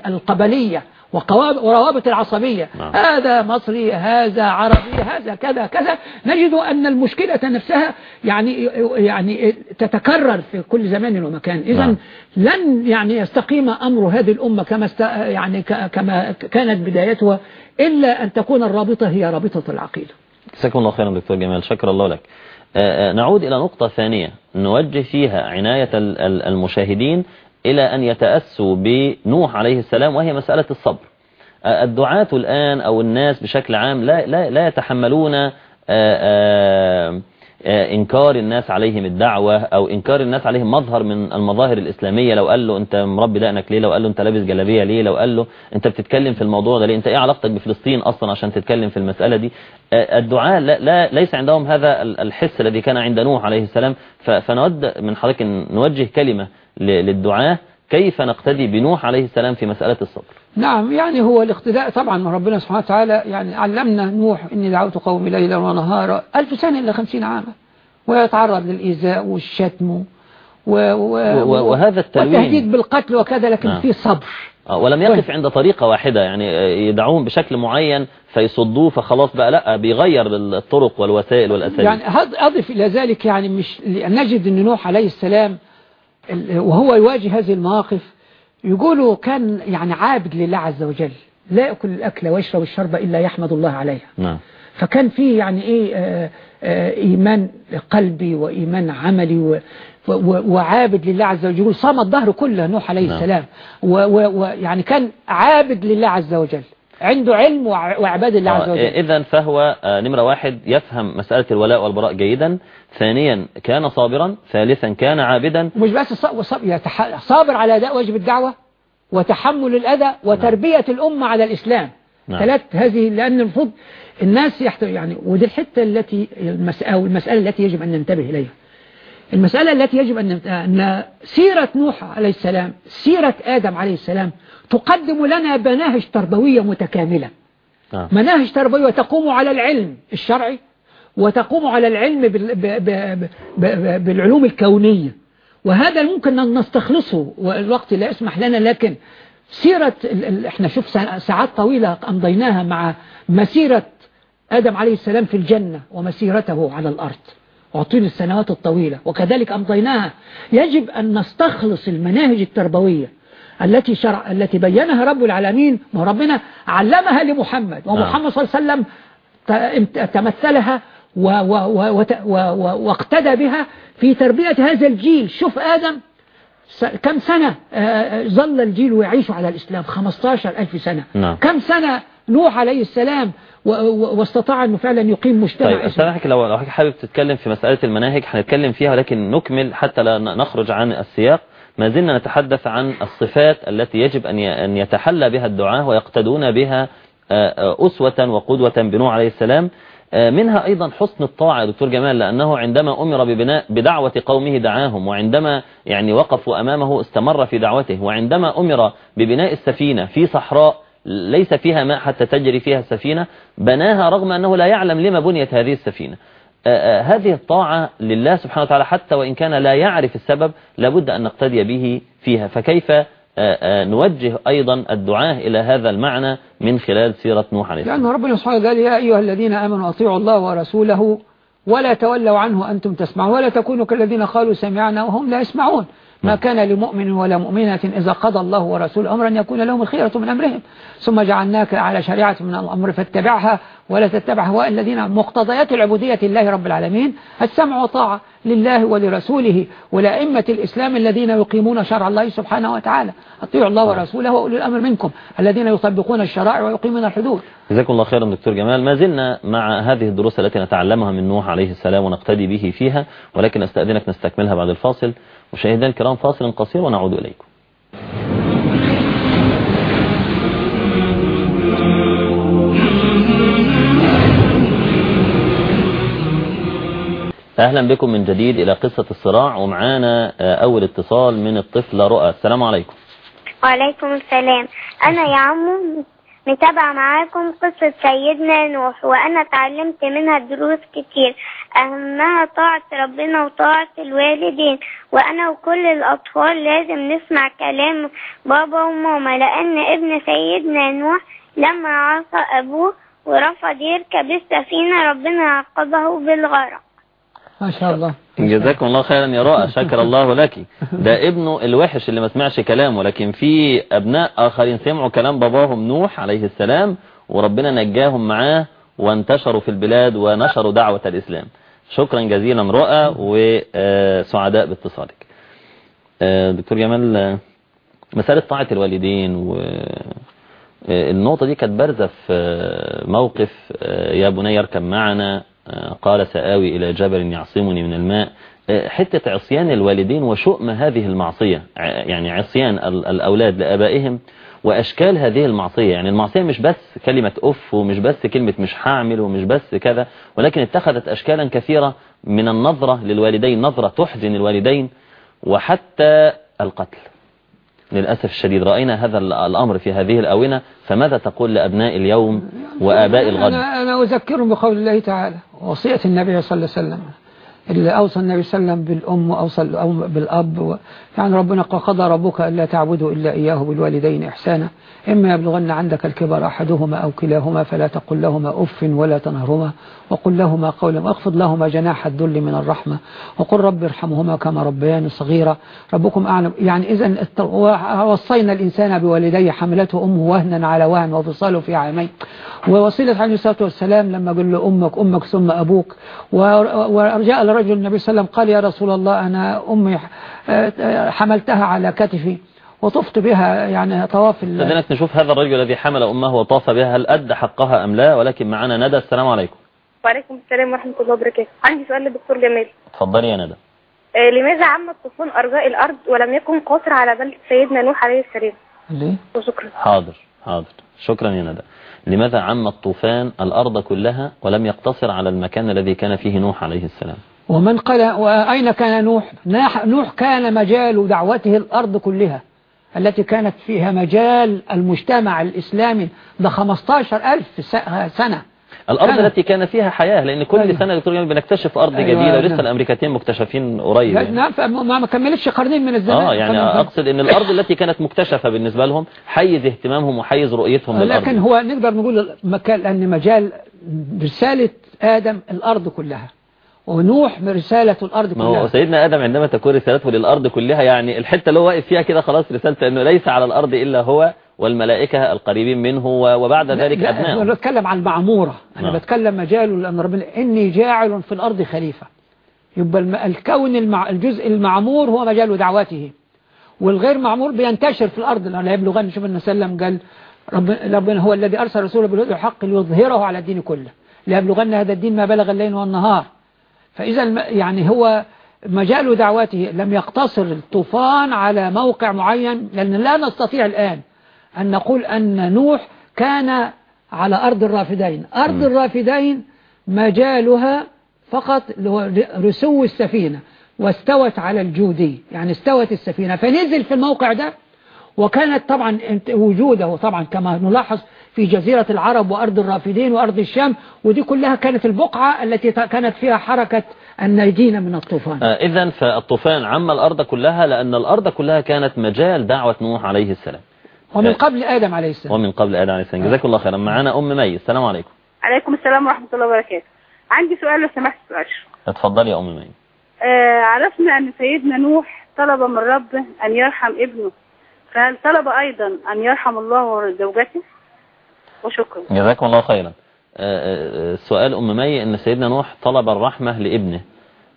القبلية وروابط العصبية. نعم. هذا مصري هذا عربي هذا كذا كذا. نجد أن المشكلة نفسها يعني يعني تتكرر في كل زمان ومكان. إذا نعم. لن يعني يستقيم أمر هذه الأمة كما يعني كما كانت بدايتها إلا أن تكون الرابطة هي رابطة العقيدة. جزاكم الله خيرا دكتور جمال. شكر الله لك. آه، آه، نعود إلى نقطة ثانية. نوجه فيها عناية المشاهدين إلى أن يتأسوا بنوح عليه السلام وهي مسألة الصبر. الدعاة الآن أو الناس بشكل عام لا, لا, لا يتحملون إنكار الناس عليهم الدعوة أو إنكار الناس عليهم مظهر من المظاهر الإسلامية. لو قال له أنت مربي دقنك ليه؟ لو قال له أنت لابس جلابية ليه؟ لو قال له أنت بتتكلم في الموضوع ده ليه؟ أنت إيه علاقتك بفلسطين أصلا عشان تتكلم في المسألة دي؟ الدعاء لا, لا ليس عندهم هذا الحس الذي كان عند نوح عليه السلام. فنود من حضرتك نوجه كلمة للدعاء كيف نقتدي بنوح عليه السلام في مسألة الصبر؟ نعم يعني هو الاقتداء طبعا من ربنا سبحانه وتعالى يعني علمنا نوح إني دعوت قومي ليلا ونهارا ألف سنة إلا خمسين عاما ويتعرض للإيذاء والشتم و و وهذا التلوين. والتهديد بالقتل وكذا لكن نعم. في صبر. آه، ولم يقف عند طريقة واحدة يعني يدعوهم بشكل معين فيصدوه فخلاص بقى لا بيغير الطرق والوسائل والأساليب. يعني أضف إلى ذلك يعني مش نجد أن نوح عليه السلام وهو يواجه هذه المواقف يقولوا كان يعني عابد لله عز وجل لا يأكل الأكل ويشرب الشرب إلا يحمد الله عليها نعم. فكان فيه يعني إيه آه آه إيمان قلبي وإيمان عملي وعابد لله عز وجل صام الظهر كله نوح عليه نعم. السلام ويعني كان عابد لله عز وجل عنده علم وعباد الله عز وجل. آه، إذا فهو آه، نمرة واحد يفهم مسألة الولاء والبراء جيدا. ثانيا كان صابرا. ثالثا كان عابدا. مش بس صابر على أداء واجب الدعوة وتحمل الأذى وتربية الأمة على الإسلام. نعم. ثلاث هذه لأن المفروض الناس يحت... يعني ودي الحتة التي المسألة, المسألة التي يجب أن ننتبه إليها. المسألة التي يجب أن أن سيرة نوح عليه السلام سيرة آدم عليه السلام تقدم لنا مناهج تربوية متكاملة. آه. مناهج تربوية تقوم على العلم الشرعي وتقوم على العلم بالعلوم الكونية. وهذا ممكن أن نستخلصه والوقت لا يسمح لنا لكن سيرة إحنا شوف ساعات طويلة أمضيناها مع مسيرة آدم عليه السلام في الجنة ومسيرته على الأرض. وطيل السنوات الطويلة. وكذلك أمضيناها يجب أن نستخلص المناهج التربوية التي شرع التي بينها رب العالمين وربنا علمها لمحمد ومحمد صلى الله عليه وسلم تمثلها واقتدى بها في تربية هذا الجيل. شوف آدم كم سنة آه، آه، ظل الجيل يعيش على الإسلام؟ 15 ألف سنة. نعم. كم سنة نوح عليه السلام واستطاع أنه فعلا يقيم مجتمع طيب حضرتك لو حابب تتكلم في مسألة المناهج هنتكلم فيها ولكن نكمل حتى لا نخرج عن السياق. ما زلنا نتحدث عن الصفات التي يجب أن يتحلى بها الدعاة ويقتدون بها آه، آه، أسوة وقدوة بنوح عليه السلام. آه، منها أيضا حسن الطاعة دكتور جمال لأنه عندما أمر ببناء بدعوة قومه دعاهم وعندما يعني وقفوا أمامه استمر في دعوته وعندما أمر ببناء السفينة في صحراء ليس فيها ماء حتى تجري فيها السفينة بناها رغم أنه لا يعلم لما بنيت هذه السفينة. هذه الطاعة لله سبحانه وتعالى حتى وإن كان لا يعرف السبب لابد أن نقتدي به فيها. فكيف آه، آه، نوجه أيضا الدعاة إلى هذا المعنى من خلال سيرة نوح عليه السلام؟ لأن ربنا سبحانه قال يا أيها الذين آمنوا أطيعوا الله ورسوله ولا تولوا عنه أنتم تسمعون ولا تكونوا كالذين قالوا سمعنا وهم لا يسمعون. ما نعم. كان لمؤمن ولا مؤمنة إذا قضى الله ورسوله أمرا يكون لهم الخيرة من أمرهم. ثم جعلناك على شريعة من الأمر فاتبعها ولا تتبع هواء الذين مقتضيات العبودية لله رب العالمين السمع وطاعة لله ولرسوله ولأئمة الإسلام الذين يقيمون شرع الله سبحانه وتعالى. أطيعوا الله ورسوله وأولي الأمر منكم الذين يطبقون الشرائع ويقيمون الحدود. جزاكم الله خيرا دكتور جمال. ما زلنا مع هذه الدروس التي نتعلمها من نوح عليه السلام ونقتدي به فيها ولكن أستأذنك نستكملها بعد الفاصل. مشاهدينا الكرام فاصل قصير ونعود إليكم. أهلا بكم من جديد إلى قصة الصراع ومعانا آه، أول اتصال من الطفلة رؤى. السلام عليكم. وعليكم السلام. أنا يا عمو متابعة معاكم قصة سيدنا نوح وأنا اتعلمت منها دروس كتير. أهمها طاعة ربنا وطاعة الوالدين. وأنا وكل الأطفال لازم نسمع كلام بابا وماما لأن ابن سيدنا نوح لما عصى أبوه ورفض يركب السفينة ربنا عاقبه بالغرق. ما شاء الله. جزاكم الله خيرا يا رؤى شكر الله لك. ده ابنه الوحش اللي ما سمعش كلامه لكن في أبناء آخرين سمعوا كلام باباهم نوح عليه السلام وربنا نجاهم معاه وانتشروا في البلاد ونشروا دعوة الإسلام. شكرا جزيلا رؤى وسعداء باتصالك. آه، دكتور جمال آه، مسألة طاعة الوالدين و آه، دي كانت بارزة في موقف يا بني اركب معنا قال سآوي إلى جبل يعصمني من الماء. حتة عصيان الوالدين وشؤم هذه المعصية يعني عصيان ال- الأولاد لآبائهم وأشكال هذه المعصية. يعني المعصية مش بس كلمة أف ومش بس كلمة مش هعمل ومش بس كذا ولكن اتخذت أشكالا كثيرة من النظرة للوالدين نظرة تحزن الوالدين وحتى القتل. للأسف الشديد رأينا هذا ال- الأمر في هذه الأونة. فماذا تقول لأبناء اليوم وآباء الغد؟ أنا, أنا أذكرهم بقول الله تعالى وصية النبي صلى الله عليه وسلم اللي أوصى النبي صلى الله عليه وسلم بالأم وأوصى بالأب. يعني ربنا قضى ربك ألا تعبدوا إلا إياه بالوالدين إحسانا. إما يبلغن عندك الكبر أحدهما أو كلاهما فلا تقل لهما أف ولا تنهرهما وقل لهما قولا واخفض لهما جناح الذل من الرحمة وقل رب ارحمهما كما ربياني صغيرا. ربكم أعلم. يعني إذا وصينا الإنسان بوالديه حملته أمه وهنا على وهن وفصاله في عامين. ووصيلة عليه الصلاة والسلام لما قال له أمك أمك ثم أبوك. و- ورجاء الرجل النبي صلى الله عليه وسلم قال يا رسول الله أنا أمي حملتها على كتفي وطفت بها يعني طواف ال- إذنك نشوف هذا الرجل الذي حمل أمه وطاف بها هل أدى حقها أم لا؟ ولكن معنا ندى السلام عليكم. وعليكم السلام ورحمة الله وبركاته. عندي سؤال للدكتور جمال. تفضلي يا ندى. آه لماذا عم الطوفان أرجاء الأرض ولم يكن قاصر على بلد سيدنا نوح عليه السلام؟ ليه؟ وشكرا. حاضر حاضر. شكرا يا ندى. لماذا عم الطوفان الأرض كلها ولم يقتصر على المكان الذي كان فيه نوح عليه السلام؟ ومن قال وأين كان نوح نوح كان مجال دعوته الأرض كلها التي كانت فيها مجال المجتمع الإسلامي ده 15 ألف س- سنة الأرض سنة. التي كان فيها حياة لأن كل أيوة. سنة دكتور جميل بنكتشف أرض أيوة، جديدة ولسه نعم. الأمريكتين مكتشفين قريب يعني. نعم ما كملتش قرنين من الزمان آه يعني كمان. أقصد إن الأرض التي كانت مكتشفة بالنسبة لهم حيز اهتمامهم وحيز رؤيتهم للأرض لكن هو نقدر نقول مكان لأن مجال رسالة آدم الأرض كلها ونوح رسالة الأرض ما هو كلها. سيدنا آدم عندما تكون رسالته للأرض كلها يعني الحتة اللي هو واقف فيها كده خلاص رسالته إنه ليس على الأرض إلا هو والملائكة القريبين منه وبعد ذلك لا، أنا أبناء بتكلم عن المعمورة أنا نعم. بتكلم مجاله لأن ربنا إني جاعل في الأرض خليفة. يبقى الكون المع... الجزء المعمور هو مجال دعوته. والغير معمور بينتشر في الأرض. لأن لا يبلغن. شوف النبي صلى قال رب- ربنا هو الذي أرسل رسوله والحق ليظهره على الدين كله. ليبلغن هذا الدين ما بلغ الليل والنهار. فإذا يعني هو مجال دعوته لم يقتصر الطوفان على موقع معين لأن لا نستطيع الآن أن نقول أن نوح كان على أرض الرافدين. أرض الرافدين مجالها فقط رسو السفينة واستوت على الجودي يعني استوت السفينة. فنزل في الموقع ده وكانت طبعا وجوده طبعا كما نلاحظ في جزيرة العرب وأرض الرافدين وأرض الشام ودي كلها كانت البقعة التي كانت فيها حركة الناجين من الطوفان. إذا فالطوفان عم الأرض كلها لأن الأرض كلها كانت مجال دعوة نوح عليه السلام. ومن قبل آدم عليه السلام. ومن قبل آدم عليه السلام. جزاك الله خيرا. معنا أم مي. السلام عليكم. عليكم السلام ورحمة الله وبركاته. عندي سؤال لو سمحت سؤال. اتفضلي يا أم مي. آه عرفنا أن سيدنا نوح طلب من ربه أن يرحم ابنه. فهل طلب أيضا أن يرحم الله زوجته وشكرا. جزاكم الله خيرا. آه، آه، سؤال أم مي أن سيدنا نوح طلب الرحمة لابنه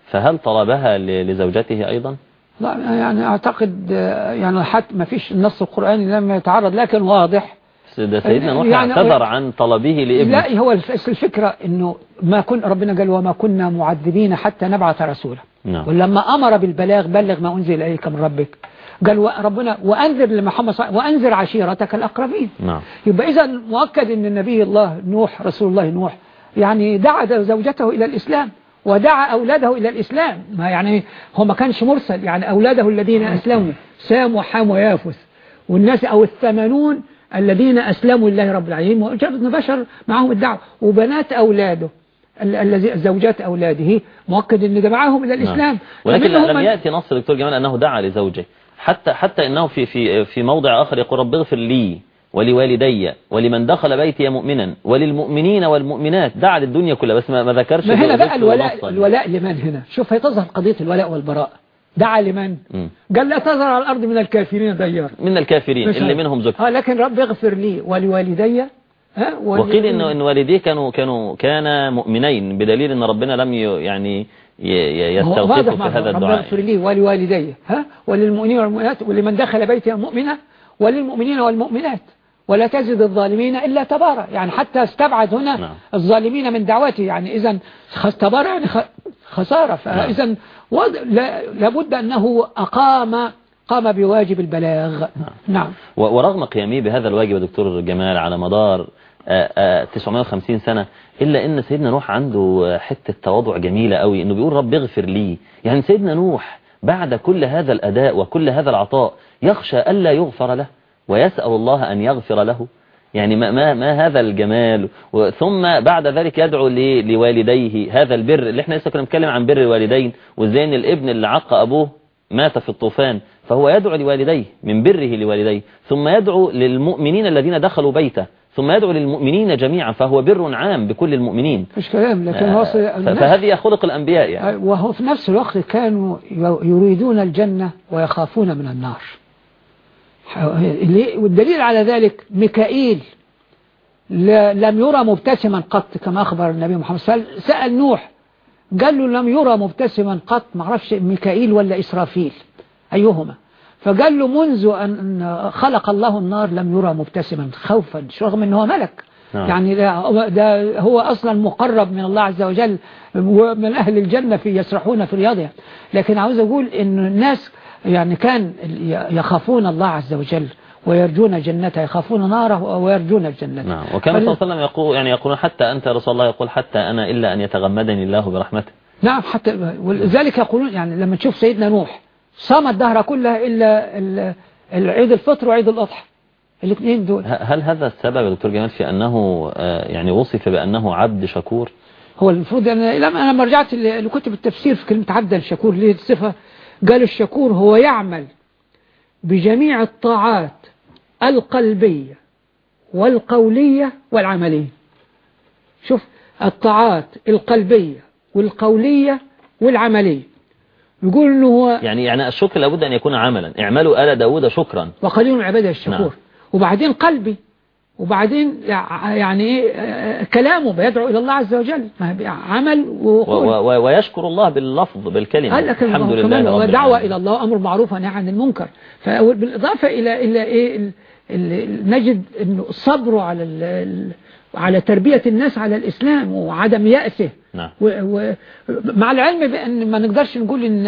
فهل طلبها لزوجته أيضا؟ لا يعني أعتقد آه، يعني حتى ما فيش النص القرآني لم يتعرض لكن واضح. ده سيدنا نوح يعني- اعتذر عن طلبه لابنه. لا هو الف- الفكرة إنه ما كن ربنا قال وما كنا معذبين حتى نبعث رسولا. نعم. ولما أمر بالبلاغ بلغ ما أنزل إليك من ربك. قال ربنا وأنذر لمحمد صلى وأنذر عشيرتك الأقربين. نعم. يبقى إذا مؤكد إن النبي الله نوح رسول الله نوح يعني دعا زوجته إلى الإسلام ودعا أولاده إلى الإسلام. ما يعني هو ما كانش مرسل يعني أولاده الذين أسلموا سام وحام ويافث. والناس أو الثمانون الذين أسلموا لله رب العالمين وجرد بشر معهم الدعوة. وبنات أولاده ال- الذي زوجات أولاده مؤكد إن دعاهم إلى الإسلام. نعم. ولكن لم يأتي نص دكتور جمال أنه دعا لزوجه. حتى حتى إنه في في في موضع آخر يقول رب اغفر لي ولوالدي ولمن دخل بيتي مؤمنا وللمؤمنين والمؤمنات. دعا للدنيا كلها بس ما ما ذكرش ما هنا ذكر بقى الولاء. الولاء لمن هنا؟ شوف هي تظهر قضية الولاء والبراء. دعا لمن. قال لا تظهر على الأرض من الكافرين ديار من الكافرين اللي. منهم زوجته آه لكن رب اغفر لي ولوالدي ها؟ وقيل إنه إن والديه كانوا كانوا كان مؤمنين بدليل إن ربنا لم يعني ي- ي- هو يستوقفوا واضح في معه. هذا الدعاء. اغفر لي ولوالدي ها؟ وللمؤمنين والمؤمنات ولمن دخل بيتي مؤمنا وللمؤمنين والمؤمنات. ولا تزد الظالمين إلا تبارا يعني حتى استبعد هنا نعم. الظالمين من دعوته يعني إذا تبارا يعني خسارة. فإذا وض- لا- لابد أنه أقام قام بواجب البلاغ. نعم. و- ورغم قيامه بهذا الواجب دكتور جمال على مدار 950 سنة إلا إن سيدنا نوح عنده حتة تواضع جميلة قوي إنه بيقول رب اغفر لي. يعني سيدنا نوح بعد كل هذا الأداء وكل هذا العطاء يخشى ألا يغفر له ويسأل الله أن يغفر له. يعني ما, ما, ما هذا الجمال؟ ثم بعد ذلك يدعو لوالديه. هذا البر اللي إحنا لسه كنا بنتكلم عن بر الوالدين وازاي ان الابن اللي عق أبوه مات في الطوفان فهو يدعو لوالديه من بره لوالديه. ثم يدعو للمؤمنين الذين دخلوا بيته. ثم يدعو للمؤمنين جميعا فهو بر عام بكل المؤمنين. مش كلام لكن هو ف- فهذه خلق الأنبياء يعني. وهو في نفس الوقت كانوا يريدون الجنة ويخافون من النار؟ والدليل على ذلك ميكائيل لم يرى مبتسما قط كما أخبر النبي محمد صلى الله عليه وسلم. سأل نوح قال له لم يرى مبتسما قط؟ ما عرفش ميكائيل ولا إسرافيل؟ أيهما؟ فقال له منذ أن خلق الله النار لم يرى مبتسما خوفا رغم أنه ملك. نعم. يعني ده, ده هو أصلا مقرب من الله عز وجل ومن أهل الجنة في يسرحون في رياضها لكن عاوز أقول أن الناس يعني كان يخافون الله عز وجل ويرجون جنته يخافون ناره ويرجون الجنة. نعم. وكان صلى الله عليه وسلم يقول يعني يقولون حتى أنت رسول الله يقول حتى أنا إلا أن يتغمدني الله برحمته. نعم حتى ولذلك يقولون يعني لما تشوف سيدنا نوح صام الدهر كلها إلا العيد الفطر وعيد الأضحى. الاثنين دول. هل هذا السبب يا دكتور جمال في أنه آه، يعني وصف بأنه عبد شكور؟ هو المفروض أنا لما أنا رجعت لكتب التفسير في كلمة عبد الشكور ليه الصفة قال الشكور هو يعمل بجميع الطاعات القلبية والقولية والعملية. شوف الطاعات القلبية والقولية والعملية. يقول إنه هو يعني يعني الشكر لابد أن يكون عملا. اعملوا آل داود شكرا. وقليل من عبادة الشكور. نعم. وبعدين قلبي. وبعدين يع- يعني آه، كلامه بيدعو إلى الله عز وجل. ما عمل وقول. ويشكر الله باللفظ بالكلمة. قال لك الحمد لله رب دعوة العالمين. إلى الله أمر معروف ونهي عن المنكر. فبالإضافة إلى إلى إيه؟ نجد إنه صبره على على تربية الناس على الإسلام وعدم يأسه. نعم. و و مع العلم بأن ما نقدرش نقول إن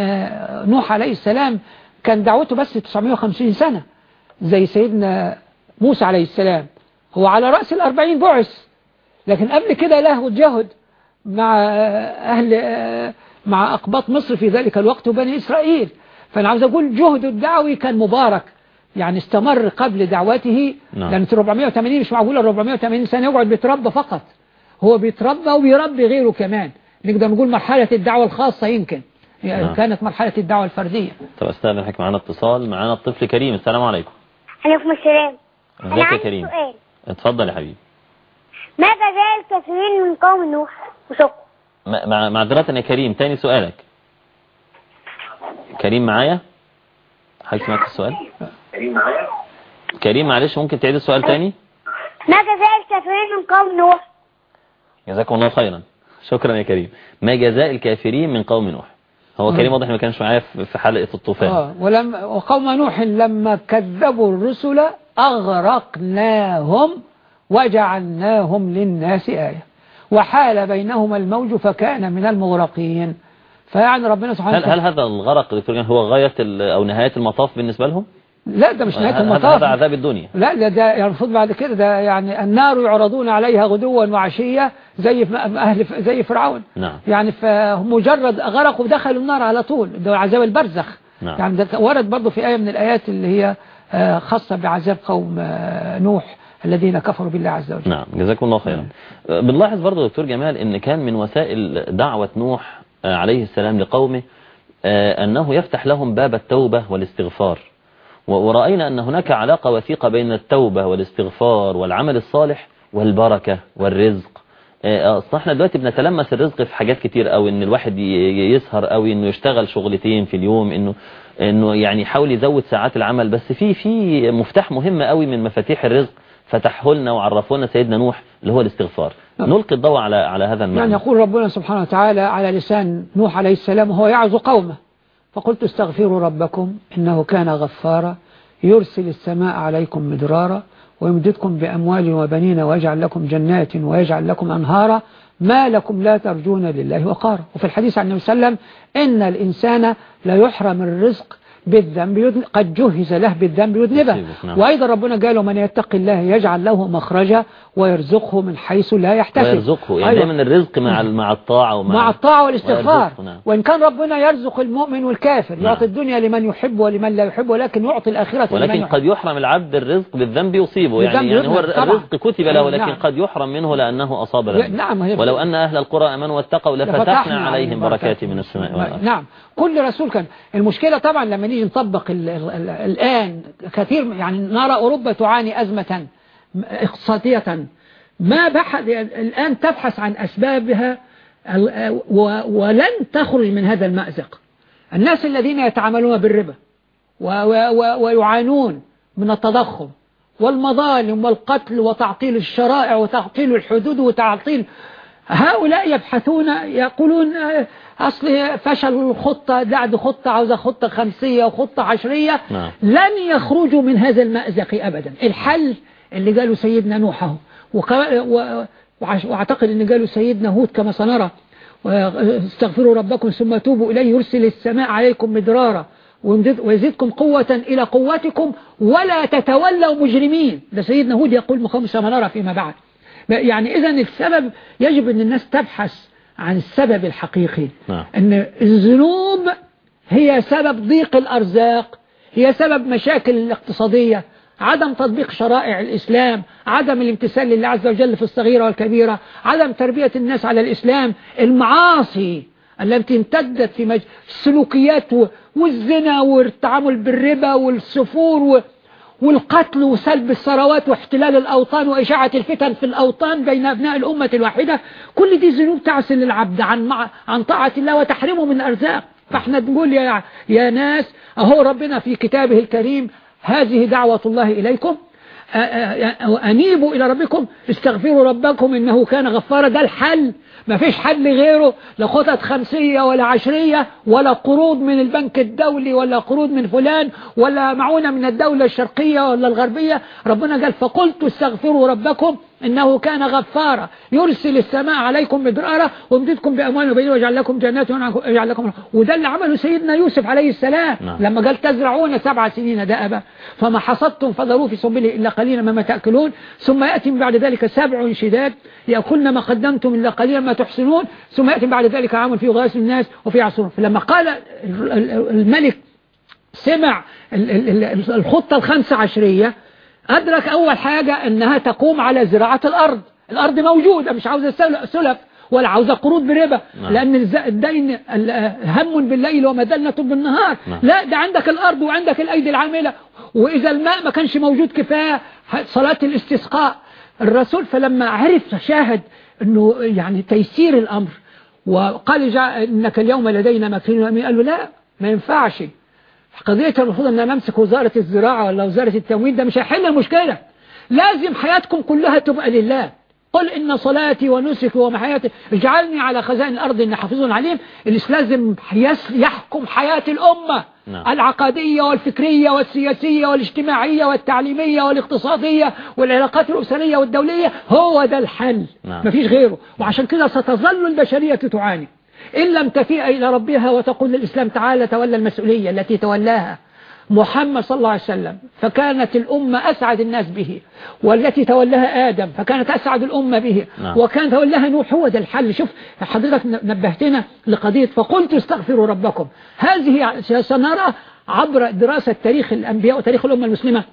نوح عليه السلام كان دعوته بس 950 سنة زي سيدنا موسى عليه السلام. هو على رأس الأربعين بعث لكن قبل كده له جهد مع أهل مع أقباط مصر في ذلك الوقت وبني إسرائيل. فأنا عاوز أقول جهده الدعوي كان مبارك يعني استمر قبل دعوته. نعم. لأن 480 مش معقول 480 سنة يقعد بيتربى فقط. هو بيتربى وبيربي غيره كمان. نقدر نقول مرحلة الدعوة الخاصة يمكن. يعني. كانت مرحلة الدعوة الفردية. طب استاذن حضرتك معانا اتصال. معانا الطفل كريم. السلام عليكم. عليكم السلام. إزيك يا عندي كريم؟ سؤال. اتفضل يا حبيبي. ماذا جاء الكافرين من قوم نوح وشكرا. مع- مع معذرة يا كريم. تاني سؤالك. كريم معايا؟ حضرتك سمعت السؤال؟ كريم معلش ممكن تعيد السؤال تاني؟ ماذا جاء الكافرين من قوم نوح جزاكم الله خيرا. شكرا يا كريم. ما جزاء الكافرين من قوم نوح؟ هو كريم واضح ما كانش معايا في حلقة الطوفان. آه ولم وقوم نوح لما كذبوا الرسل أغرقناهم وجعلناهم للناس آية. وحال بينهما الموج فكان من المغرقين. فيعني ربنا سبحانه هل هل هذا الغرق هو غاية أو نهاية المطاف بالنسبة لهم؟ لا ده مش نهاية المطاف. هذا عذاب الدنيا. لا ده يعني المفروض بعد كده. ده يعني النار يعرضون عليها غدوا وعشية زي أهل زي فرعون. نعم. يعني فمجرد غرقوا ودخلوا النار على طول. ده عذاب البرزخ. نعم. يعني ده ورد برضه في آية من الآيات اللي هي آه، خاصة بعذاب قوم آه، نوح الذين كفروا بالله عز وجل. نعم جزاكم الله خيرا. بنلاحظ برضو دكتور جمال إن كان من وسائل دعوة نوح آه، عليه السلام لقومه آه، أنه يفتح لهم باب التوبة والاستغفار. ورأينا أن هناك علاقة وثيقة بين التوبة والاستغفار والعمل الصالح والبركة والرزق. آه، أصل إحنا دلوقتي بنتلمس الرزق في حاجات كتير قوي إن الواحد يسهر قوي إنه يشتغل شغلتين في اليوم إنه إنه يعني يحاول يزود ساعات العمل. بس في في مفتاح مهم قوي من مفاتيح الرزق فتحه لنا وعرفه لنا سيدنا نوح اللي هو الاستغفار. نعم. نلقي الضوء على على هذا يعني المعنى يقول ربنا سبحانه وتعالى على لسان نوح عليه السلام وهو يعظ قومه. فقلت استغفروا ربكم إنه كان غفارا يرسل السماء عليكم مدرارا ويمددكم بأموال وبنين ويجعل لكم جنات ويجعل لكم أنهارا ما لكم لا ترجون لله وقارا. وفي الحديث عن النبي صلى الله عليه وسلم إن الإنسان لا يحرم الرزق بالذنب قد جهز له بالذنب يذنبه نعم. وأيضا ربنا قال ومن يتق الله يجعل له مخرجا ويرزقه من حيث لا يحتسب ويرزقه يعني أيوة. دايما الرزق مع مع الطاعة ومع مع الطاعة والاستغفار نعم. وإن كان ربنا يرزق المؤمن والكافر نعم. يعطي الدنيا لمن يحب ولمن لا يحب ولكن يعطي الآخرة لمن ولكن يحب قد يحرم العبد الرزق بالذنب يصيبه يعني, يعني هو. الرزق كتب له ولكن نعم. قد يحرم منه لأنه أصاب نعم ولو أن أهل القرى أمنوا واتقوا لفتحنا عليهم بركات من السماء والأرض نعم كل رسول كان المشكلة طبعا لما نيجي نطبق ال ال ال الآن كثير يعني نرى أوروبا تعاني أزمة اقتصادية. ما بحث الآن تبحث عن أسبابها ولن تخرج من هذا المأزق. الناس الذين يتعاملون بالربا ويعانون من التضخم والمظالم والقتل وتعطيل الشرائع وتعطيل الحدود وتعطيل هؤلاء يبحثون يقولون أصل فشل الخطة بعد خطة عاوزة خطة خمسية وخطة عشرية نعم. لن يخرجوا من هذا المأزق أبدا. الحل اللي قالوا سيدنا نوح أهو. وك- و- وعش- وأعتقد إن قالوا سيدنا هود كما سنرى. واستغفروا ربكم ثم توبوا إليه يرسل السماء عليكم مدرارا ويزيدكم قوة إلى قوتكم ولا تتولوا مجرمين. ده سيدنا هود يقول مقام سنرى فيما بعد. يعني إذا السبب يجب أن الناس تبحث عن السبب الحقيقي نعم. أن الذنوب هي سبب ضيق الأرزاق هي سبب مشاكل الاقتصادية عدم تطبيق شرائع الإسلام عدم الامتثال لله عز وجل في الصغيرة والكبيرة عدم تربية الناس على الإسلام المعاصي التي امتدت في مج... السلوكيات و... والزنا والتعامل بالربا والسفور و... والقتل وسلب الثروات واحتلال الأوطان وإشاعة الفتن في الأوطان بين أبناء الأمة الواحدة كل دي ذنوب تعسل العبد عن مع... عن طاعة الله وتحرمه من الأرزاق فإحنا نقول يا يا ناس أهو ربنا في كتابه الكريم هذه دعوة الله إليكم. أنيبوا إلى ربكم استغفروا ربكم إنه كان غفارا. ده الحل. ما فيش حل غيره لا خطط خمسية ولا عشرية ولا قروض من البنك الدولي ولا قروض من فلان ولا معونة من الدولة الشرقية ولا الغربية. ربنا قال فقلت استغفروا ربكم إنه كان غفارا. يرسل السماء عليكم مدرارا ويمددكم بأموال وبين ويجعل لكم جنات ويجعل لكم وده اللي عمله سيدنا يوسف عليه السلام. نعم. لما قال تزرعون سبع سنين دأبا. فما حصدتم فذروا في سبله إلا قليلا مما تأكلون. ثم يأتي من بعد ذلك سبع شداد. يأكلن ما قدمتم إلا قليلا ما تحسنون ثم يأتي بعد ذلك عام فيه غاس الناس وفيه عصر فلما قال ال- ال- الملك سمع ال- ال- ال- الخطة الخمسة عشرية أدرك أول حاجة أنها تقوم على زراعة الأرض. الأرض موجودة مش عاوزة سل- سلف ولا عاوزة قروض بربا. نعم. لأن الدين ال- هم بالليل ومذلة بالنهار. نعم. لا ده عندك الأرض وعندك الأيدي العاملة. وإذا الماء ما كانش موجود كفاية صلاة الاستسقاء. الرسول فلما عرف شاهد أنه يعني تيسير الأمر وقال جاء إنك اليوم لدينا مكين قال له لا ما ينفعش. قضية المفروض أن أنا أمسك وزارة الزراعة ولا وزارة التموين ده مش هيحل المشكلة. لازم حياتكم كلها تبقى لله. قل إن صلاتي ونسكي ومحياتي. اجعلني على خزائن الأرض إن حافظ عليم. الإسلام لازم يحكم حياة الأمة. نعم. العقدية والفكرية والسياسية والاجتماعية والتعليمية والاقتصادية والعلاقات الأسرية والدولية هو ده الحل. نعم. مفيش غيره. وعشان كده ستظل البشرية تعاني. إن لم تفيء إلى ربها وتقول للإسلام تعالى تولى المسؤولية التي تولاها محمد صلى الله عليه وسلم فكانت الأمة أسعد الناس به والتي تولاها آدم فكانت أسعد الأمة به نعم. وكان تولاها نوح هو ده الحل. شوف حضرتك نبهتنا لقضية فقلت استغفروا ربكم. هذه سنرى عبر دراسة تاريخ الأنبياء وتاريخ الأمة المسلمة.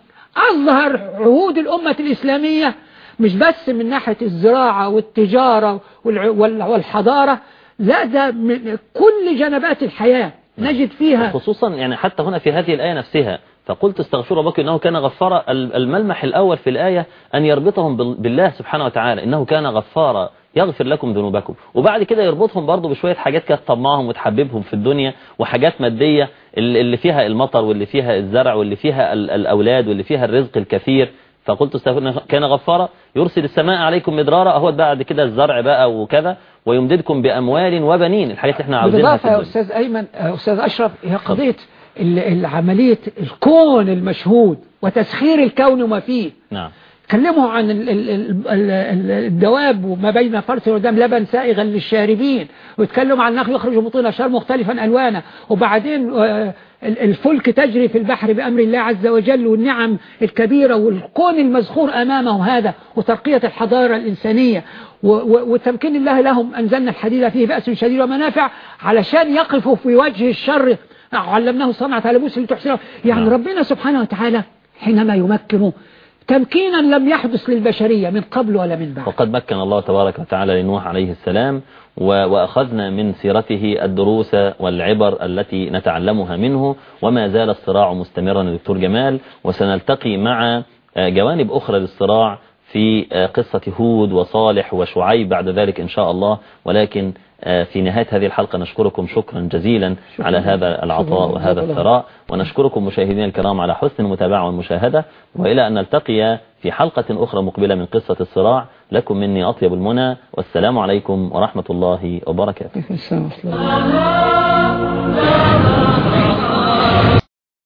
أظهر عهود الأمة الإسلامية مش بس من ناحية الزراعة والتجارة والحضارة لا ده من كل جنبات الحياة نجد فيها خصوصا يعني حتى هنا في هذه الآية نفسها فقلت استغفروا ربكم إنه كان غفارا ال- الملمح الأول في الآية أن يربطهم بال- بالله سبحانه وتعالى إنه كان غفارا يغفر لكم ذنوبكم. وبعد كده يربطهم برضو بشوية حاجات كانت تطمعهم وتحببهم في الدنيا وحاجات مادية ال- اللي فيها المطر واللي فيها الزرع واللي فيها ال- الأولاد واللي فيها الرزق الكثير. فقلت استغفروا كان غفارا. يرسل السماء عليكم مدرارا اهو بعد كده الزرع بقى وكذا. ويمددكم بأموال وبنين الحاجات اللي إحنا عاوزينها في الدنيا. أستاذ أيمن آه، أستاذ أشرف هي قضية العملية الكون المشهود وتسخير الكون وما فيه. نعم. كلموا عن ال- ال- ال- ال- الدواب وما بين فرس ودم لبن سائغا للشاربين ويتكلموا عن النخل يخرج بطون أشهر مختلفا ألوانا. وبعدين ال- الفلك تجري في البحر بأمر الله عز وجل والنعم الكبيرة والكون المزخور أمامه هذا وترقية الحضارة الإنسانية. وتمكين الله لهم أنزلنا الحديد فيه بأس شديد ومنافع علشان يقفوا في وجه الشر. علمناه صنعة لبوس لتحسنه. يعني نعم. ربنا سبحانه وتعالى حينما يمكنه تمكينا لم يحدث للبشرية من قبل ولا من بعد. وقد مكن الله تبارك وتعالى لنوح عليه السلام وأخذنا من سيرته الدروس والعبر التي نتعلمها منه وما زال الصراع مستمرا دكتور جمال وسنلتقي مع آه، جوانب أخرى للصراع في آه، قصة هود وصالح وشعيب بعد ذلك إن شاء الله ولكن آه، في نهاية هذه الحلقة نشكركم شكرا جزيلا شكراً. على هذا العطاء. وهذا. الثراء ونشكركم مشاهدينا الكرام على حسن المتابعة والمشاهدة وإلى أن نلتقي في حلقة أخرى مقبلة من قصة الصراع لكم مني أطيب المنى والسلام عليكم ورحمة الله وبركاته. السلام عليكم